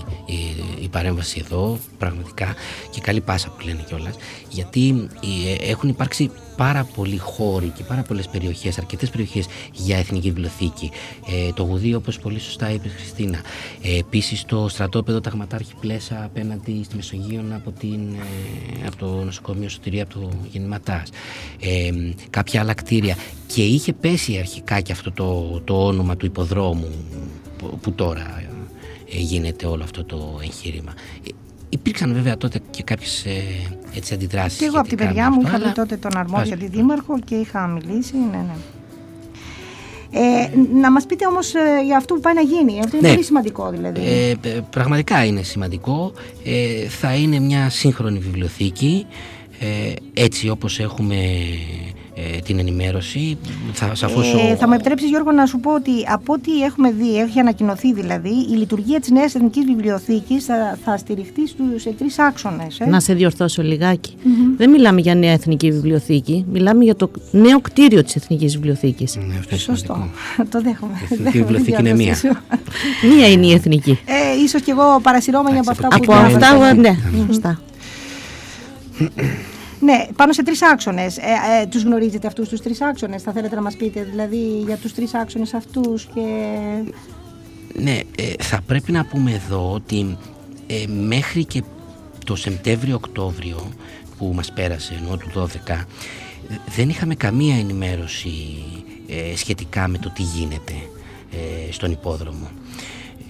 παρέμβαση εδώ, πραγματικά, και καλή πάσα που λένε κιόλας, γιατί ε, έχουν υπάρξει πάρα πολλοί χώροι και πάρα πολλές περιοχές, αρκετές περιοχές για εθνική βιβλιοθήκη. Ε, το Γουδί, όπως πολύ σωστά είπε η Χριστίνα. Ε, επίσης το στρατόπεδο Ταγματάρχη Πλέσα απέναντι στη Μεσογείων από, την, ε, από το νοσοκομείο Σωτηρία από το Γεννηματάς. Ε, κάποια άλλα κτίρια. Και είχε πέσει αρχικά και αυτό το, το όνομα του υποδρόμου που, που τώρα ε, γίνεται όλο αυτό το εγχείρημα. Ε, Υπήρξαν βέβαια τότε και κάποιες ε, έτσι αντιδράσεις. Και εγώ από την σχετικά παιδιά με μου αυτό, είχα αλλά- δει τότε τον αρμόδιο Πάση αντιδήμαρχο και είχα μιλήσει. Ναι, ναι. Ε, να μας πείτε όμως ε, για αυτό που πάει να γίνει. Αυτό είναι Ναι. πολύ σημαντικό δηλαδή. Ε, ε, πραγματικά είναι σημαντικό. Ε, θα είναι μια σύγχρονη βιβλιοθήκη. Ε, έτσι όπως έχουμε ε, την ενημέρωση. Θα, σαφώς Ε, ο- θα μου επιτρέψεις Γιώργο να σου πω ότι από ό,τι έχουμε δει, έχει ανακοινωθεί δηλαδή, η λειτουργία της Νέας Εθνικής Βιβλιοθήκης θα, θα στηριχτεί στους, σε τρεις άξονες. Ε. Να σε διορθώσω λιγάκι. Μμμ. Δεν μιλάμε για νέα εθνική βιβλιοθήκη, μιλάμε για το νέο κτίριο της Εθνικής Βιβλιοθήκης. Σωστό. Το δέχομαι. Εθνική Δέχομαι, Βιβλιοθήκη δεν είναι μία. διορθώσω. Μία είναι η εθνική. Ε, ίσως και εγώ παρασυρώμενη από αυτά που Από διάβασα. αυτά, ναι, Μμμ. σωστά. Ναι, πάνω σε τρεις άξονες. Ε, ε, τους γνωρίζετε αυτούς τους τρεις άξονες, θα θέλετε να μας πείτε δηλαδή για τους τρεις άξονες αυτούς και. Ναι, ε, θα πρέπει να πούμε εδώ ότι ε, μέχρι και το Σεπτέμβριο-Οκτώβριο που μας πέρασε, ενώ του 12, ε, δεν είχαμε καμία ενημέρωση ε, σχετικά με το τι γίνεται ε, στον υπόδρομο.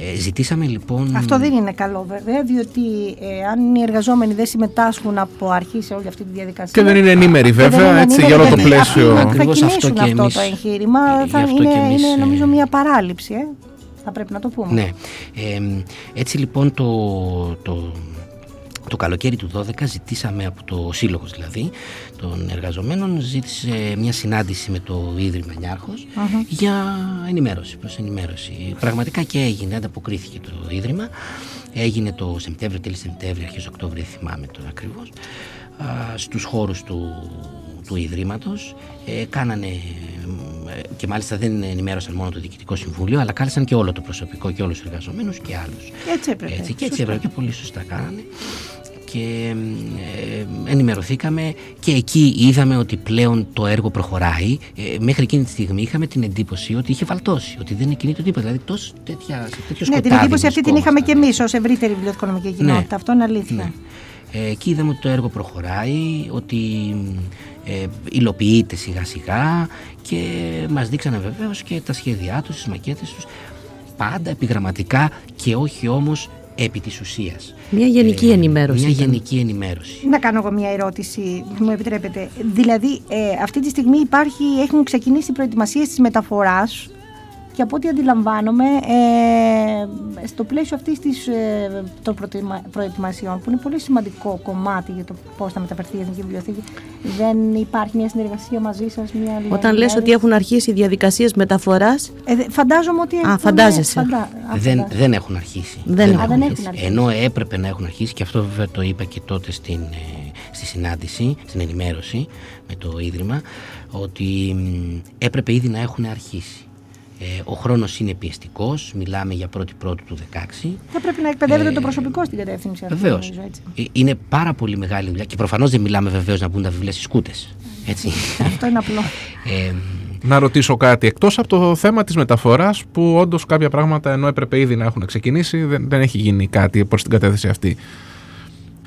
Ε, ζητήσαμε λοιπόν... Αυτό δεν είναι καλό βέβαια, διότι ε, αν οι εργαζόμενοι δεν συμμετάσχουν από αρχή σε όλη αυτή τη διαδικασία. Και δεν είναι ενήμεροι, και δεν βέβαια, είναι έτσι, ενήμεροι, για όλο το γιατί πλαίσιο. αυτοί Θα Ακριβώς αυτό κινήσουν και αυτό, εμείς- το εγχείρημα. ε, θα γι' αυτό είναι, και εμείς, είναι ε, νομίζω μια παράληψη. Ε. Θα πρέπει να το πούμε. Ναι. Ε, έτσι λοιπόν το, το, το καλοκαίρι του 12 ζητήσαμε από το σύλλογος δηλαδή των εργαζομένων ζήτησε μια συνάντηση με το Ίδρυμα Νιάρχος Μμμ. για ενημέρωση, προς ενημέρωση. Πραγματικά και έγινε, ανταποκρίθηκε το Ίδρυμα. Έγινε το Σεπτέμβριο, τέλη Σεπτέμβριο, αρχές Οκτώβριο, δεν θυμάμαι τώρα ακριβώς, α, στους χώρους του, του Ιδρύματος. Ε, κάνανε, ε, και μάλιστα δεν ενημέρωσαν μόνο το Διοικητικό Συμβούλιο, αλλά κάλεσαν και όλο το προσωπικό και όλους τους εργαζομένους και άλλους. Έτσι έπρεπε. Έτσι, και έτσι Σωστό. έπρεπε και πολύ σωστά κάνανε. Και ε, ενημερωθήκαμε και εκεί είδαμε ότι πλέον το έργο προχωράει. Ε, μέχρι εκείνη τη στιγμή είχαμε την εντύπωση ότι είχε βαλτώσει, ότι δεν κινείται τίποτα. Δηλαδή τόσο τέτοια, σε τέτοιο Ναι, σκοτάδι την εντύπωση αυτή την βρισκόμασταν. είχαμε και εμείς ως ευρύτερη βιβλιοθηκονομική κοινότητα. Ναι. Αυτό είναι αλήθεια. Ναι. Ε, εκεί είδαμε ότι το έργο προχωράει, ότι ε, υλοποιείται σιγά σιγά και μας δείξανε βεβαίως και τα σχέδιά τους, τις μακέτες τους πάντα επιγραμματικά και όχι όμως επί της ουσίας. Μια γενική Ε, ενημέρωση. Μια ήταν. γενική ενημέρωση. Να κάνω εγώ μια ερώτηση, μου επιτρέπετε. Δηλαδή, ε, αυτή τη στιγμή υπάρχει, έχουν ξεκινήσει οι προετοιμασίες της μεταφοράς και από ό,τι αντιλαμβάνομαι, ε, στο πλαίσιο αυτής της, ε, των προετοιμα- προετοιμασιών, που είναι πολύ σημαντικό κομμάτι για το πώς θα μεταφερθεί η Εθνική Βιβλιοθήκη, δεν υπάρχει μια συνεργασία μαζί σας, μια Όταν λες ότι έχουν αρχίσει οι διαδικασίες μεταφοράς, Ε, δε- φαντάζομαι ότι. έχουν- φαντάζεσαι. φαντα- α, δεν, φαντάζομαι. δεν έχουν αρχίσει. Δεν έχουν. Α, δεν έχουν αρχίσει. Ενώ έπρεπε να έχουν αρχίσει και αυτό βέβαια το είπα και τότε στην, ε, στη συνάντηση, στην ενημέρωση με το Ίδρυμα, ότι μ, έπρεπε ήδη να έχουν αρχίσει. Ε, ο χρόνος είναι πιεστικός, μιλάμε για πρώτη πρώτου του 16. Θα πρέπει να εκπαιδεύεται Ε, το προσωπικό στην κατεύθυνση αυτή. Βεβαίως. νομίζω, έτσι. Είναι πάρα πολύ μεγάλη δουλειά και προφανώς δεν μιλάμε βεβαίως να μπουν τα βιβλία στις κούτες. Έτσι. Αυτό είναι απλό. ε, Να ρωτήσω κάτι. Εκτός από το θέμα της μεταφοράς, που όντως κάποια πράγματα ενώ έπρεπε ήδη να έχουν ξεκινήσει, δεν, δεν έχει γίνει κάτι προς την κατεύθυνση αυτή.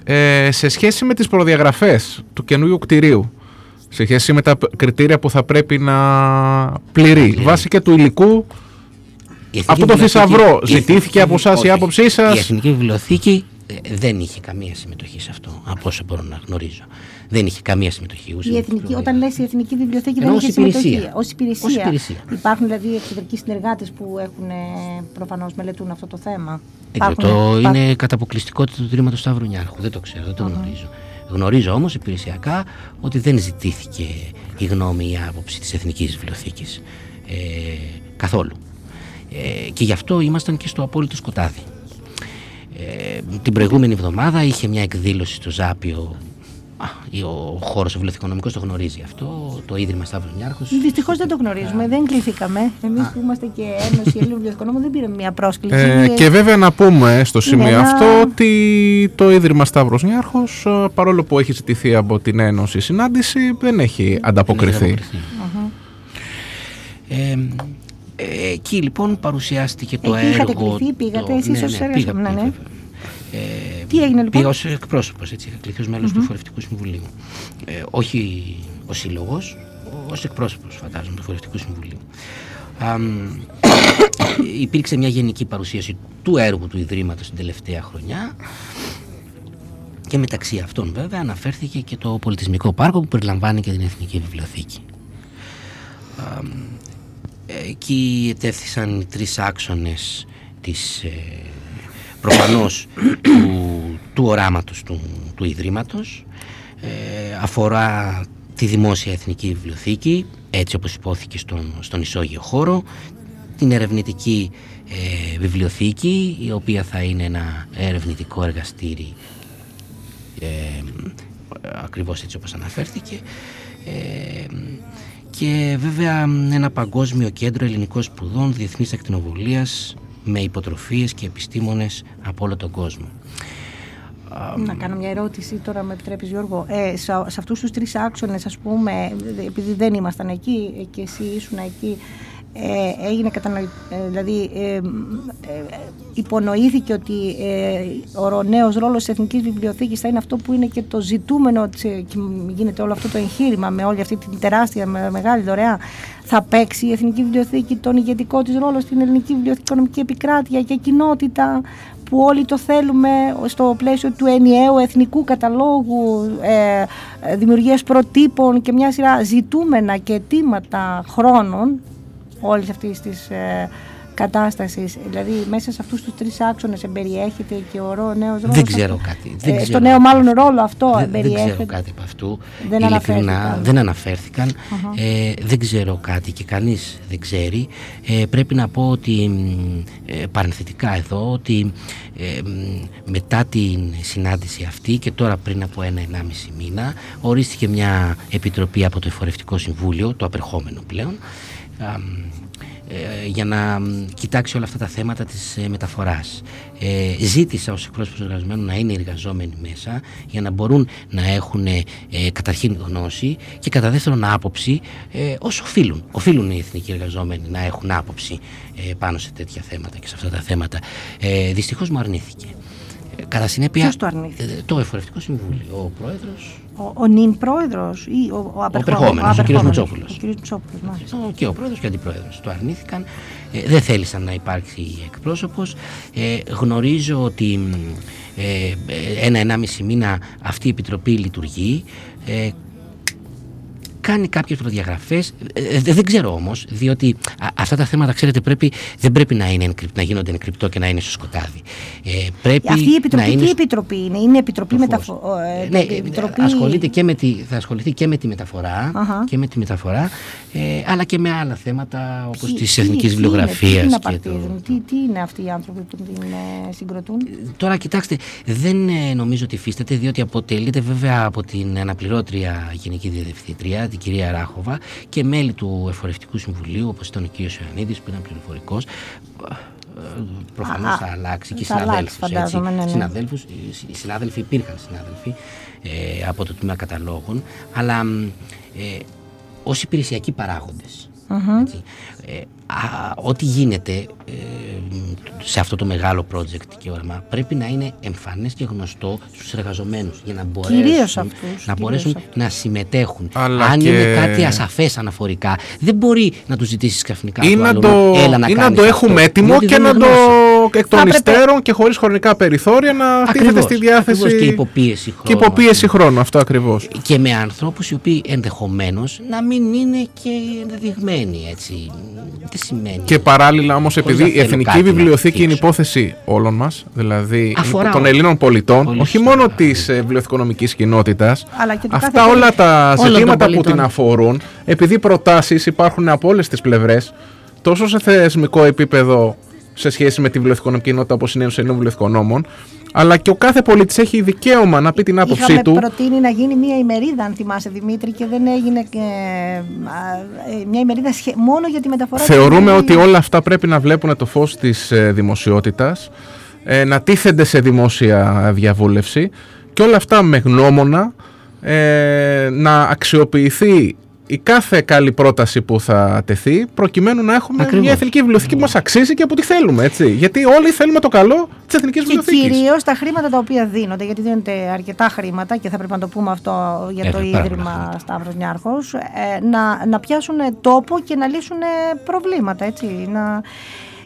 Ε, σε σχέση με τις προδιαγραφές του καινούριου κτηρίου, σε σχέση με τα π- κριτήρια που θα πρέπει να πληρεί, βάσει και του υλικού, η Εθνική από το Βιβλιοθήκη- θησαυρό, η ζητήθηκε Εθνική- από εσάς η όχι. άποψή σας; Η Εθνική Βιβλιοθήκη ε, δεν είχε καμία συμμετοχή σε αυτό, από όσο μπορώ να γνωρίζω. Δεν είχε καμία συμμετοχή. Η ουσιαστικά. εθνική, όταν λες η Εθνική Βιβλιοθήκη Εννοώ δεν ως έχει συμμετοχή. υπηρεσία. Ως υπηρεσία. Ως υπηρεσία. Υπάρχουν δηλαδή εξωτερικοί συνεργάτες που έχουν ε, προφανώς μελετούν αυτό το θέμα; Δεν ξέρω, Υπάρχουν- το υπάρχουν- είναι κατά αποκλειστικότητα του Ιδρύματος Σταύρου Νιάρχου. Δεν το ξέρω, δεν το γνωρίζω. Γνωρίζω όμως υπηρεσιακά ότι δεν ζητήθηκε η γνώμη ή η άποψη της Εθνικής Βιβλιοθήκης. Ε, καθόλου. Ε, και γι' αυτό ήμασταν και στο απόλυτο σκοτάδι. Ε, την προηγούμενη εβδομάδα είχε μια εκδήλωση στο Ζάπιο. Α, ο χώρος ο βιβλιοθηκονομικός το γνωρίζει αυτό, το Ίδρυμα Σταύρου Νιάρχου. Δυστυχώς δεν το γνωρίζουμε, δεν κληθήκαμε. Εμείς που είμαστε και Ένωση Ελλήνων Βιβλιοθηκονόμων δεν πήραμε μια πρόσκληση. Ε, Ε, και βέβαια να πούμε στο σημείο ένα- αυτό ότι το Ίδρυμα Σταύρος Νιάρχος ε, παρόλο που έχει ζητηθεί από την Ένωση συνάντηση δεν έχει ανταποκριθεί. Ε, ε, εκεί λοιπόν παρουσιάστηκε το Εκεί έργο. είχατε κληθεί, πήγατε το- εσείς ναι, ως ναι, έργος- πήγα, ναι, ναι. πήγα, βέβαια. Ε, Τι έγινε, λοιπόν; Πήγα ως εκπρόσωπος, έτσι, είχα κληθεί ως μέλος του Φορευτικού Συμβουλίου. Ε, όχι ο σύλλογος, ως εκπρόσωπος φαντάζομαι του Φορευτικού Συμβουλίου. Α, μ, υπήρξε μια γενική παρουσίαση του έργου του Ιδρύματος την τελευταία χρονιά και μεταξύ αυτών βέβαια αναφέρθηκε και το πολιτισμικό πάρκο που περιλαμβάνει και την Εθνική Βιβλιοθήκη. Α, μ, Εκεί ετέθησαν οι τρεις άξονες της, ε, προφανώς του, του οράματος του, του Ιδρύματος. Ε, αφορά τη Δημόσια Εθνική Βιβλιοθήκη, έτσι όπως υπόθηκε στον, στον ισόγειο χώρο, την ερευνητική ε, βιβλιοθήκη, η οποία θα είναι ένα ερευνητικό εργαστήρι ε, ακριβώς έτσι όπως αναφέρθηκε ε, και βέβαια ένα παγκόσμιο κέντρο ελληνικών σπουδών διεθνής ακτινοβολίας με υποτροφίες και επιστήμονες από όλο τον κόσμο. Να κάνω μια ερώτηση τώρα, με επιτρέπεις Γιώργο. Ε, σε, σε αυτούς τους τρεις άξονες, ας πούμε, επειδή δεν ήμασταν εκεί ε, και εσύ ήσουν εκεί, ε, έγινε κατανοη... ε, δηλαδή ε, ε, υπονοήθηκε ότι ε, ο νέος ρόλος της Εθνικής Βιβλιοθήκης θα είναι αυτό που είναι και το ζητούμενο της, ε, και γίνεται όλο αυτό το εγχείρημα με όλη αυτή την τεράστια με, μεγάλη δωρεά. Θα παίξει η Εθνική Βιβλιοθήκη τον ηγετικό της ρόλος στην ελληνική βιβλιοθηκονομική επικράτεια και κοινότητα που όλοι το θέλουμε στο πλαίσιο του ενιαίου εθνικού καταλόγου ε, ε, δημιουργίας προτύπων και μια σειρά ζητούμενα και αιτήματα χρόνων όλης αυτής της ε, κατάστασης. Δηλαδή μέσα σε αυτούς τους τρεις άξονες εμπεριέχεται και ο ρο- νέος ρόλος. Δεν ξέρω αυτό. κάτι. Δεν Ε, ξέρω. στο νέο μάλλον ρόλο αυτό Δεν, δεν εμπεριέχεται. ξέρω κάτι από αυτού. Δεν Ειλικρινά, αναφέρθηκαν. δεν αναφέρθηκαν. Αχα. Ε, δεν ξέρω κάτι και κανείς δεν ξέρει. Ε, πρέπει να πω ότι μ, ε, παρενθετικά εδώ ότι ε, μ, μετά την συνάντηση αυτή και τώρα πριν από ένα-ενάμιση μήνα ορίστηκε μια επιτροπή από το Εφορευτικό Συμβούλιο, το απερχόμενο πλέον, α, μ, ε, για να μ, κοιτάξει όλα αυτά τα θέματα της ε, μεταφοράς. Ε, ζήτησα ως εκπρόσωπος εργαζομένων να είναι οι εργαζόμενοι μέσα για να μπορούν να έχουν ε, καταρχήν γνώση και κατά δεύτερον άποψη ε, όσο οφείλουν. Οφείλουν οι εθνικοί εργαζόμενοι να έχουν άποψη ε, πάνω σε τέτοια θέματα και σε αυτά τα θέματα. Ε, δυστυχώς μου αρνήθηκε. Κατά συνέπεια, Ποιος το αρνήθηκε; ε, το Εφορευτικό Συμβούλιο, ο πρόεδρος Ο, ο νυν πρόεδρος ή ο, ο, απερχόμενος, ο κύριος Μητσόπουλος. Ο κύριος Μητσόπουλος, μάλιστα. και ο πρόεδρος και ο αντιπρόεδρος το αρνήθηκαν. Ε, δεν θέλησαν να υπάρξει εκπρόσωπος. Ε, γνωρίζω ότι μ, ε, ε, ένα-ενάμιση μήνα αυτή η επιτροπή λειτουργεί. Ε, κάνει κάποιες προδιαγραφές, ε, ε, δεν ξέρω όμως, διότι α, αυτά τα θέματα, ξέρετε, πρέπει, δεν πρέπει να, είναι, encrypt- να γίνονται ενκρυπτό και να είναι στο σκοτάδι. Ε, πρέπει Αυτή η επιτροπή να είναι τι επιτροπή είναι, είναι επιτροπή μεταφο... ε, ναι, επιτροπή... ασχολείται και με τη, θα ασχοληθεί και με τη μεταφορά, Αχα. και με τη μεταφορά ε, αλλά και με άλλα θέματα όπως Τι- της τι- εθνικής τι είναι, βιβλιογραφίας. Τι, και απαρτίζουν, τι, τι είναι αυτοί οι άνθρωποι που την ε, συγκροτούν; Τώρα κοιτάξτε, δεν ε, νομίζω ότι υφίσταται διότι αποτελείται βέβαια από την αναπληρώτρια Γενική Διευθύντρια, την κυρία Ράχοβα και μέλη του Εφορευτικού Συμβουλίου όπως ήταν ο κ. Ιωαννίδης που ήταν πληροφορικός. Προφανώς Α, θα αλλάξει και οι θα αλλάξει, συναδέλφους. φαντάζομαι, ναι, ναι. Συναδέλφους, οι συ- οι συνάδελφοι υπήρχαν συνάδελφοι ε, από το τμήμα καταλόγων, αλλά μ, ε, ως υπηρεσιακοί παράγοντες. Μμμ. Έτσι. Ε, α, ό,τι γίνεται ε, σε αυτό το μεγάλο project και όραμα πρέπει να είναι εμφανές και γνωστό στους εργαζομένους για να μπορέσουν, Κυρίως αυτούς, να, κυρίως μπορέσουν αυτούς. να συμμετέχουν. Αλλά Αν και- είναι κάτι ασαφές αναφορικά δεν μπορεί να τους ζητήσεις ξαφνικά Ή του να άλλου, το, έλα να ή να κάνεις το αυτό. έχουμε έτοιμο Διότι και δεν να είναι το γνώση. Εκ των Θα έπρεπε- υστέρων και χωρίς χρονικά περιθώρια να τίθεται Ακριβώς, στη διάθεση. ακριβώς και υποπίεση Και χρόνου. υποπίεση χρόνου, αυτό ακριβώς. και με ανθρώπους οι οποίοι ενδεχομένως να μην είναι και ενδεδειγμένοι έτσι. Δεν σημαίνει. Και παράλληλα όμως, Χωρίς να επειδή η θέλω Εθνική κάτι να Βιβλιοθήκη είναι δείξω. υπόθεση όλων μας, δηλαδή Αφορά των όλους. Ελλήνων πολιτών, Πολύ όχι σωστά. μόνο της βιβλιοθηκονομικής κοινότητας, Αλλά και του αυτά κάθε όλα τα Όλων των ζητήματα που πολιτών. την αφορούν, επειδή προτάσεις υπάρχουν από όλες τις πλευρές, τόσο σε θεσμικό επίπεδο σε σχέση με τη βιβλιοθηκονομική κοινότητα όπως είναι ο Ελλήνων Βιβλιοθηκονόμων, αλλά και ο κάθε πολίτης έχει δικαίωμα να πει την άποψή Είχαμε του. προτείνει να γίνει μια ημερίδα, αν θυμάσαι Δημήτρη, και δεν έγινε ε, α, ε, μια ημερίδα σχε- μόνο για τη μεταφορά. του Θεωρούμε βιβλίου. ότι όλα αυτά πρέπει να βλέπουν το φως της ε, δημοσιότητας, ε, να τίθενται σε δημόσια διαβούλευση και όλα αυτά με γνώμονα ε, να αξιοποιηθεί η κάθε καλή πρόταση που θα τεθεί προκειμένου να έχουμε Ακριβώς. μια εθνική βιβλιοθήκη που μας αξίζει και που τη θέλουμε, έτσι. Γιατί όλοι θέλουμε το καλό της εθνικής Και βιβλιοθήκης. κυρίως τα χρήματα τα οποία δίνονται, γιατί δίνονται αρκετά χρήματα και θα πρέπει να το πούμε αυτό για Ε, το πάρα πολλά Ίδρυμα χρήματα. Σταύρος Νιάρχος, ε, να, να πιάσουν τόπο και να λύσουν προβλήματα. Έτσι, να...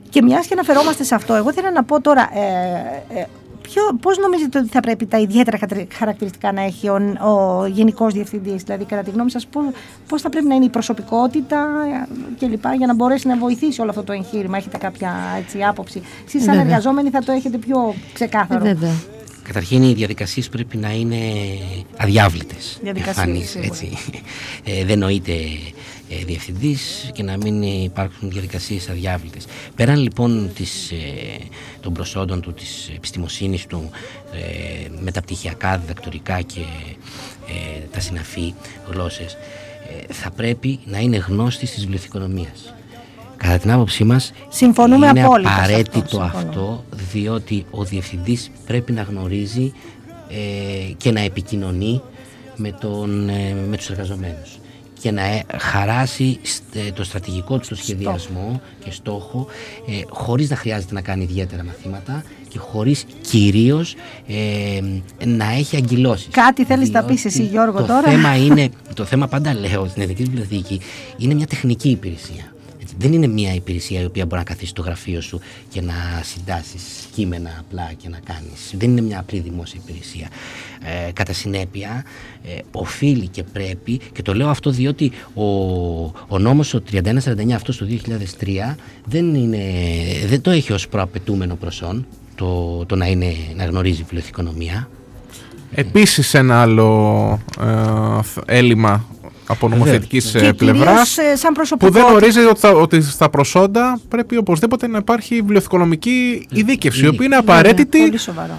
Και μιας και αναφερόμαστε σε αυτό, εγώ θέλω να πω τώρα. Ε, ε, Ποιο, πώς νομίζετε ότι θα πρέπει τα ιδιαίτερα χαρακτηρι- χαρακτηριστικά να έχει ο, ο Γενικός Διευθυντής, δηλαδή κατά τη γνώμη σας πώς, πώς θα πρέπει να είναι η προσωπικότητα ε, κλπ. για να μπορέσει να βοηθήσει όλο αυτό το εγχείρημα; Έχετε κάποια έτσι, άποψη; Εσείς σαν Βέβαια. εργαζόμενοι θα το έχετε πιο Ε, ξεκάθαρο. βέβαια. Καταρχήν οι διαδικασίες πρέπει να είναι αδιάβλητες, Διαδικασίες, εμφανείς, σίγουρα. έτσι. Ε, δεν νοείται ε, διευθυντής και να μην υπάρξουν διαδικασίες αδιάβλητες. Πέραν λοιπόν της, ε, των προσόντων του, της επιστημοσύνης του, ε, μεταπτυχιακά, διδακτορικά και ε, τα συναφή γλώσσες, ε, θα πρέπει να είναι γνώστης της βιβλιοθηκονομίας. Κατά την άποψή μας Συμφωνούμε είναι απόλυτα σε αυτό, απαραίτητο συμφωνώ. αυτό διότι ο διευθυντής πρέπει να γνωρίζει ε, και να επικοινωνεί με, τον, ε, με τους εργαζομένους και να ε, χαράσει στ- ε, το στρατηγικό του το σχεδιασμό και στόχο ε, χωρίς να χρειάζεται να κάνει ιδιαίτερα μαθήματα και χωρίς κυρίως ε, να έχει αγκυλώσεις. Κάτι θέλεις να πεις Διότι εσύ, Γιώργο, το τώρα; Θέμα είναι, το θέμα πάντα λέω στην Εθνική Βιβλιοθήκη είναι μια τεχνική υπηρεσία. Έτσι, δεν είναι μια υπηρεσία η οποία μπορεί να καθίσει στο γραφείο σου και να συντάσεις κείμενα απλά και να κάνεις. Δεν είναι μια απλή δημόσια υπηρεσία. Ε, κατά συνέπεια, ε, οφείλει και πρέπει, και το λέω αυτό διότι ο, ο νόμος ο 3149 αυτός το 2003 δεν, είναι, δεν το έχει ως προαπαιτούμενο προσόν το, το να, είναι, να γνωρίζει βιβλιοθηκονομία. Επίσης ένα άλλο ε, θ- έλλειμμα από νομοθετικής Και ε, πλευράς κυρίως ε, σαν που προσωπικότητα. δεν ορίζει ότι, θα- ότι στα προσόντα πρέπει οπωσδήποτε να υπάρχει βιβλιοθηκονομική ειδίκευση, η οποία είναι απαραίτητη Πολύ σοβαρό.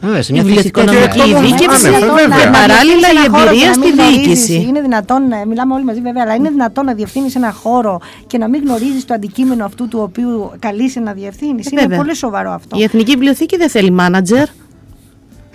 Βέβαια, σε Η μια βιβλιοθηκονομική Και το- ειδίκευση άνευ, δυνατόν βέβαια. να- να Παράλληλα, διευθύνεις η ένα χώρο εμπειρία και να μην στη γνωρίζεις. διοίκηση. Είναι δυνατόν, ε, μιλάμε όλοι μαζί βέβαια, αλλά είναι δυνατόν να διευθύνεις ένα χώρο και να μην γνωρίζεις το αντικείμενο αυτού του οποίου καλείσαι να διευθύνεις. Είναι βέβαια. πολύ σοβαρό αυτό. Η Εθνική Βιβλιοθήκη δεν θέλει μάνατζερ.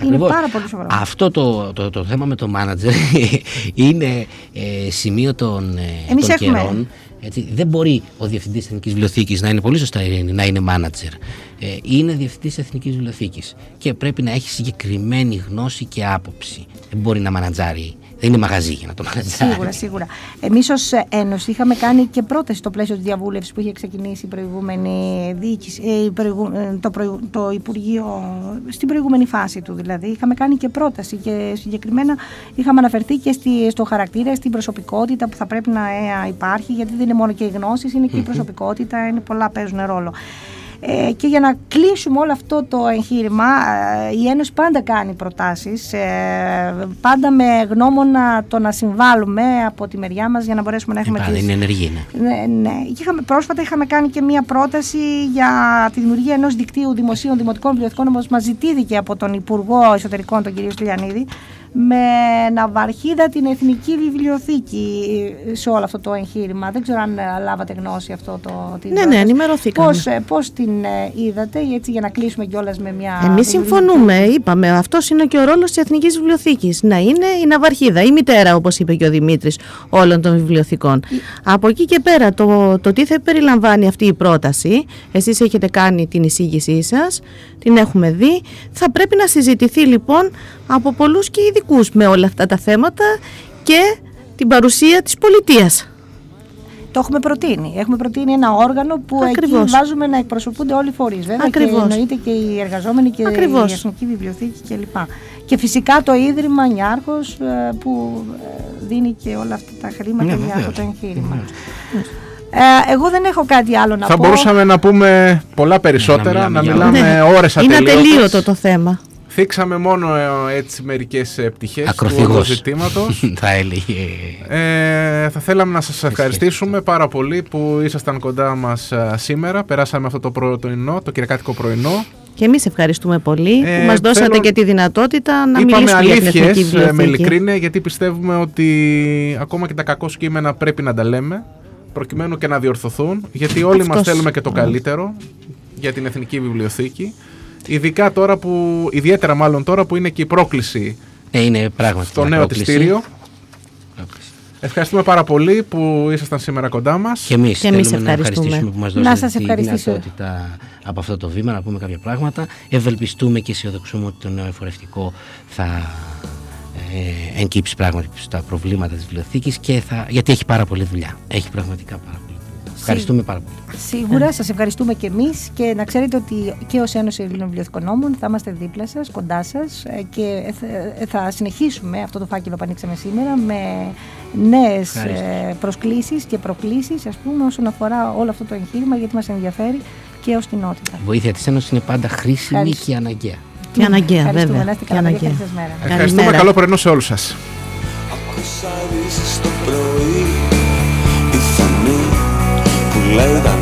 Ακριβώς. πάρα πολύ σοβαρό. Αυτό το, το, το θέμα με το μάνατζερ είναι ε, σημείο των, ε, Εμείς των έχουμε- καιρών. Έτσι, δεν μπορεί ο διευθυντής Εθνικής Βιβλιοθήκης να είναι πολύ σωστά είναι- να είναι μάνατζερ. Ε, είναι διευθυντής Εθνικής Βιβλιοθήκης και πρέπει να έχει συγκεκριμένη γνώση και άποψη. Δεν μπορεί να μανατζάρει. Δεν είναι μαγαζί για να το μανατζάρει. Σίγουρα, σίγουρα. Εμείς ως Ένωση είχαμε κάνει και πρόταση στο πλαίσιο της διαβούλευσης που είχε ξεκινήσει η προηγούμενη διοίκηση, ε, η προηγου- ε, το, προηγου- το Υπουργείο, στην προηγούμενη φάση του δηλαδή. Είχαμε κάνει και πρόταση και συγκεκριμένα είχαμε αναφερθεί και στη, στο χαρακτήρα, στην προσωπικότητα που θα πρέπει να ε, υπάρχει, γιατί δεν είναι μόνο και οι γνώσεις, είναι και η προσωπικότητα, είναι πολλά παίζουν ρόλο. Ε, και για να κλείσουμε όλο αυτό το εγχείρημα, ε, η Ένωση πάντα κάνει προτάσεις, ε, πάντα με γνώμονα το να συμβάλλουμε από τη μεριά μας για να μπορέσουμε να Ε, έχουμε πάντα τις... είναι ενεργή. Ναι. Ναι, ναι. Και είχαμε, πρόσφατα είχαμε κάνει και μία πρόταση για τη δημιουργία ενός δικτύου δημοσίων δημοτικών βιβλιοθηκών, όπως μας ζητήθηκε από τον Υπουργό Εσωτερικών, τον κ. Στυλιανίδη, με ναυαρχίδα την Εθνική Βιβλιοθήκη σε όλο αυτό το εγχείρημα. Δεν ξέρω αν ε, λάβατε γνώση αυτό το. την Ναι, ναι, πρόταση. ενημερωθήκαμε. Πώς, ε, πώς την ε, είδατε, έτσι για να κλείσουμε κιόλας με μια... Εμείς συμφωνούμε, είπαμε. Αυτός είναι και ο ρόλος της Εθνικής Βιβλιοθήκης. Να είναι η ναυαρχίδα, η μητέρα, όπως είπε και ο Δημήτρης, όλων των βιβλιοθηκών. Από εκεί και πέρα, το, το τι θα περιλαμβάνει αυτή η πρόταση, εσείς έχετε κάνει την εισήγησή σας, την έχουμε δει. Θα πρέπει να συζητηθεί λοιπόν από πολλούς και ειδικούς με όλα αυτά τα θέματα και την παρουσία της πολιτείας. Το έχουμε προτείνει. Έχουμε προτείνει ένα όργανο που Ακριβώς. εκεί βάζουμε να εκπροσωπούνται όλοι οι φορείς. Βέβαια, Ακριβώς. και εννοείται και οι εργαζόμενοι και Ακριβώς. η Εθνική Βιβλιοθήκη κλπ. Και φυσικά το Ίδρυμα Νιάρχος ε, που ε, δίνει και όλα αυτά τα χρήματα Ναι, για αυτό βεβαίως. το εγχείρημα. Ε, εγώ δεν έχω κάτι άλλο να Θα πω. μπορούσαμε να πούμε πολλά περισσότερα, να μιλάμε, Ναι. ώρες Είναι ατελείωτες. ατελείωτο το θέμα. Θίξαμε μόνο ε, έτσι μερικές ε, πτυχές του Ακροθυγός. όλου ζητήματος. θα έλεγε. Ε, θα θέλαμε να σας ευχαριστήσουμε πάρα πολύ που ήσασταν κοντά μας ε, σήμερα. Περάσαμε αυτό το πρωινό, το κυριακάτικο πρωινό. Και εμείς ευχαριστούμε πολύ Ε, που μας δώσατε θέλω- και τη δυνατότητα να Είπαμε μιλήσουμε για την Εθνική αλήθειες ε, με Βιβλιοθήκη. ειλικρίνεια γιατί πιστεύουμε ότι ακόμα και τα κακό κείμενα πρέπει να τα λέμε προκειμένου και να διορθωθούν γιατί όλοι μας Αυτός. θέλουμε και το καλύτερο για την Εθνική Βιβλιοθήκη. Ειδικά τώρα που, ιδιαίτερα μάλλον τώρα που είναι και η πρόκληση Ναι, είναι πράγματι. στο μια νέο πρόκληση. τιστήριο. Πρόκληση. Ευχαριστούμε πάρα πολύ που ήσασταν σήμερα κοντά μας. Και εμείς Και εμείς θέλουμε να ευχαριστούμε. ευχαριστήσουμε που μας Να δώσατε σας τη ευχαριστήσω. δυνατότητα από αυτό το βήμα να πούμε κάποια πράγματα. Ευελπιστούμε και αισιοδοξούμε ότι το νέο εφορευτικό θα ε, εγκύψει πράγματι στα προβλήματα της βιβλιοθήκης και θα, γιατί έχει πάρα πολλή δουλειά. Έχει πραγματικά πάρα πολλή δουλειά. Ευχαριστούμε πάρα πολύ. Σίγουρα, σας ευχαριστούμε και εμείς και να ξέρετε ότι και ως Ένωση Ελλήνων Βιβλιοθηκονόμων θα είμαστε δίπλα σας, κοντά σας ε, και θα- θα συνεχίσουμε αυτό το φάκελο που ανοίξαμε σήμερα με νέες Ευχαριστώ. ε, προσκλήσεις και προκλήσεις ας πούμε όσον αφορά όλο αυτό το εγχείρημα γιατί μας ενδιαφέρει και ως κοινότητα. Η βοήθεια της Ένωσης είναι πάντα χρήσιμη Ευχαριστώ. και αναγκαία. Και αναγκαία, Ευχαριστούμε. βέβαια. Να είστε Και καλά. αναγκαία. Καλή σας μέρα. Ευχαριστούμε. Καλημέρα. Καλό πρωινό σε όλους σας. Ακούσα ειδήσεις το πρωί Η φωνή που λέει τα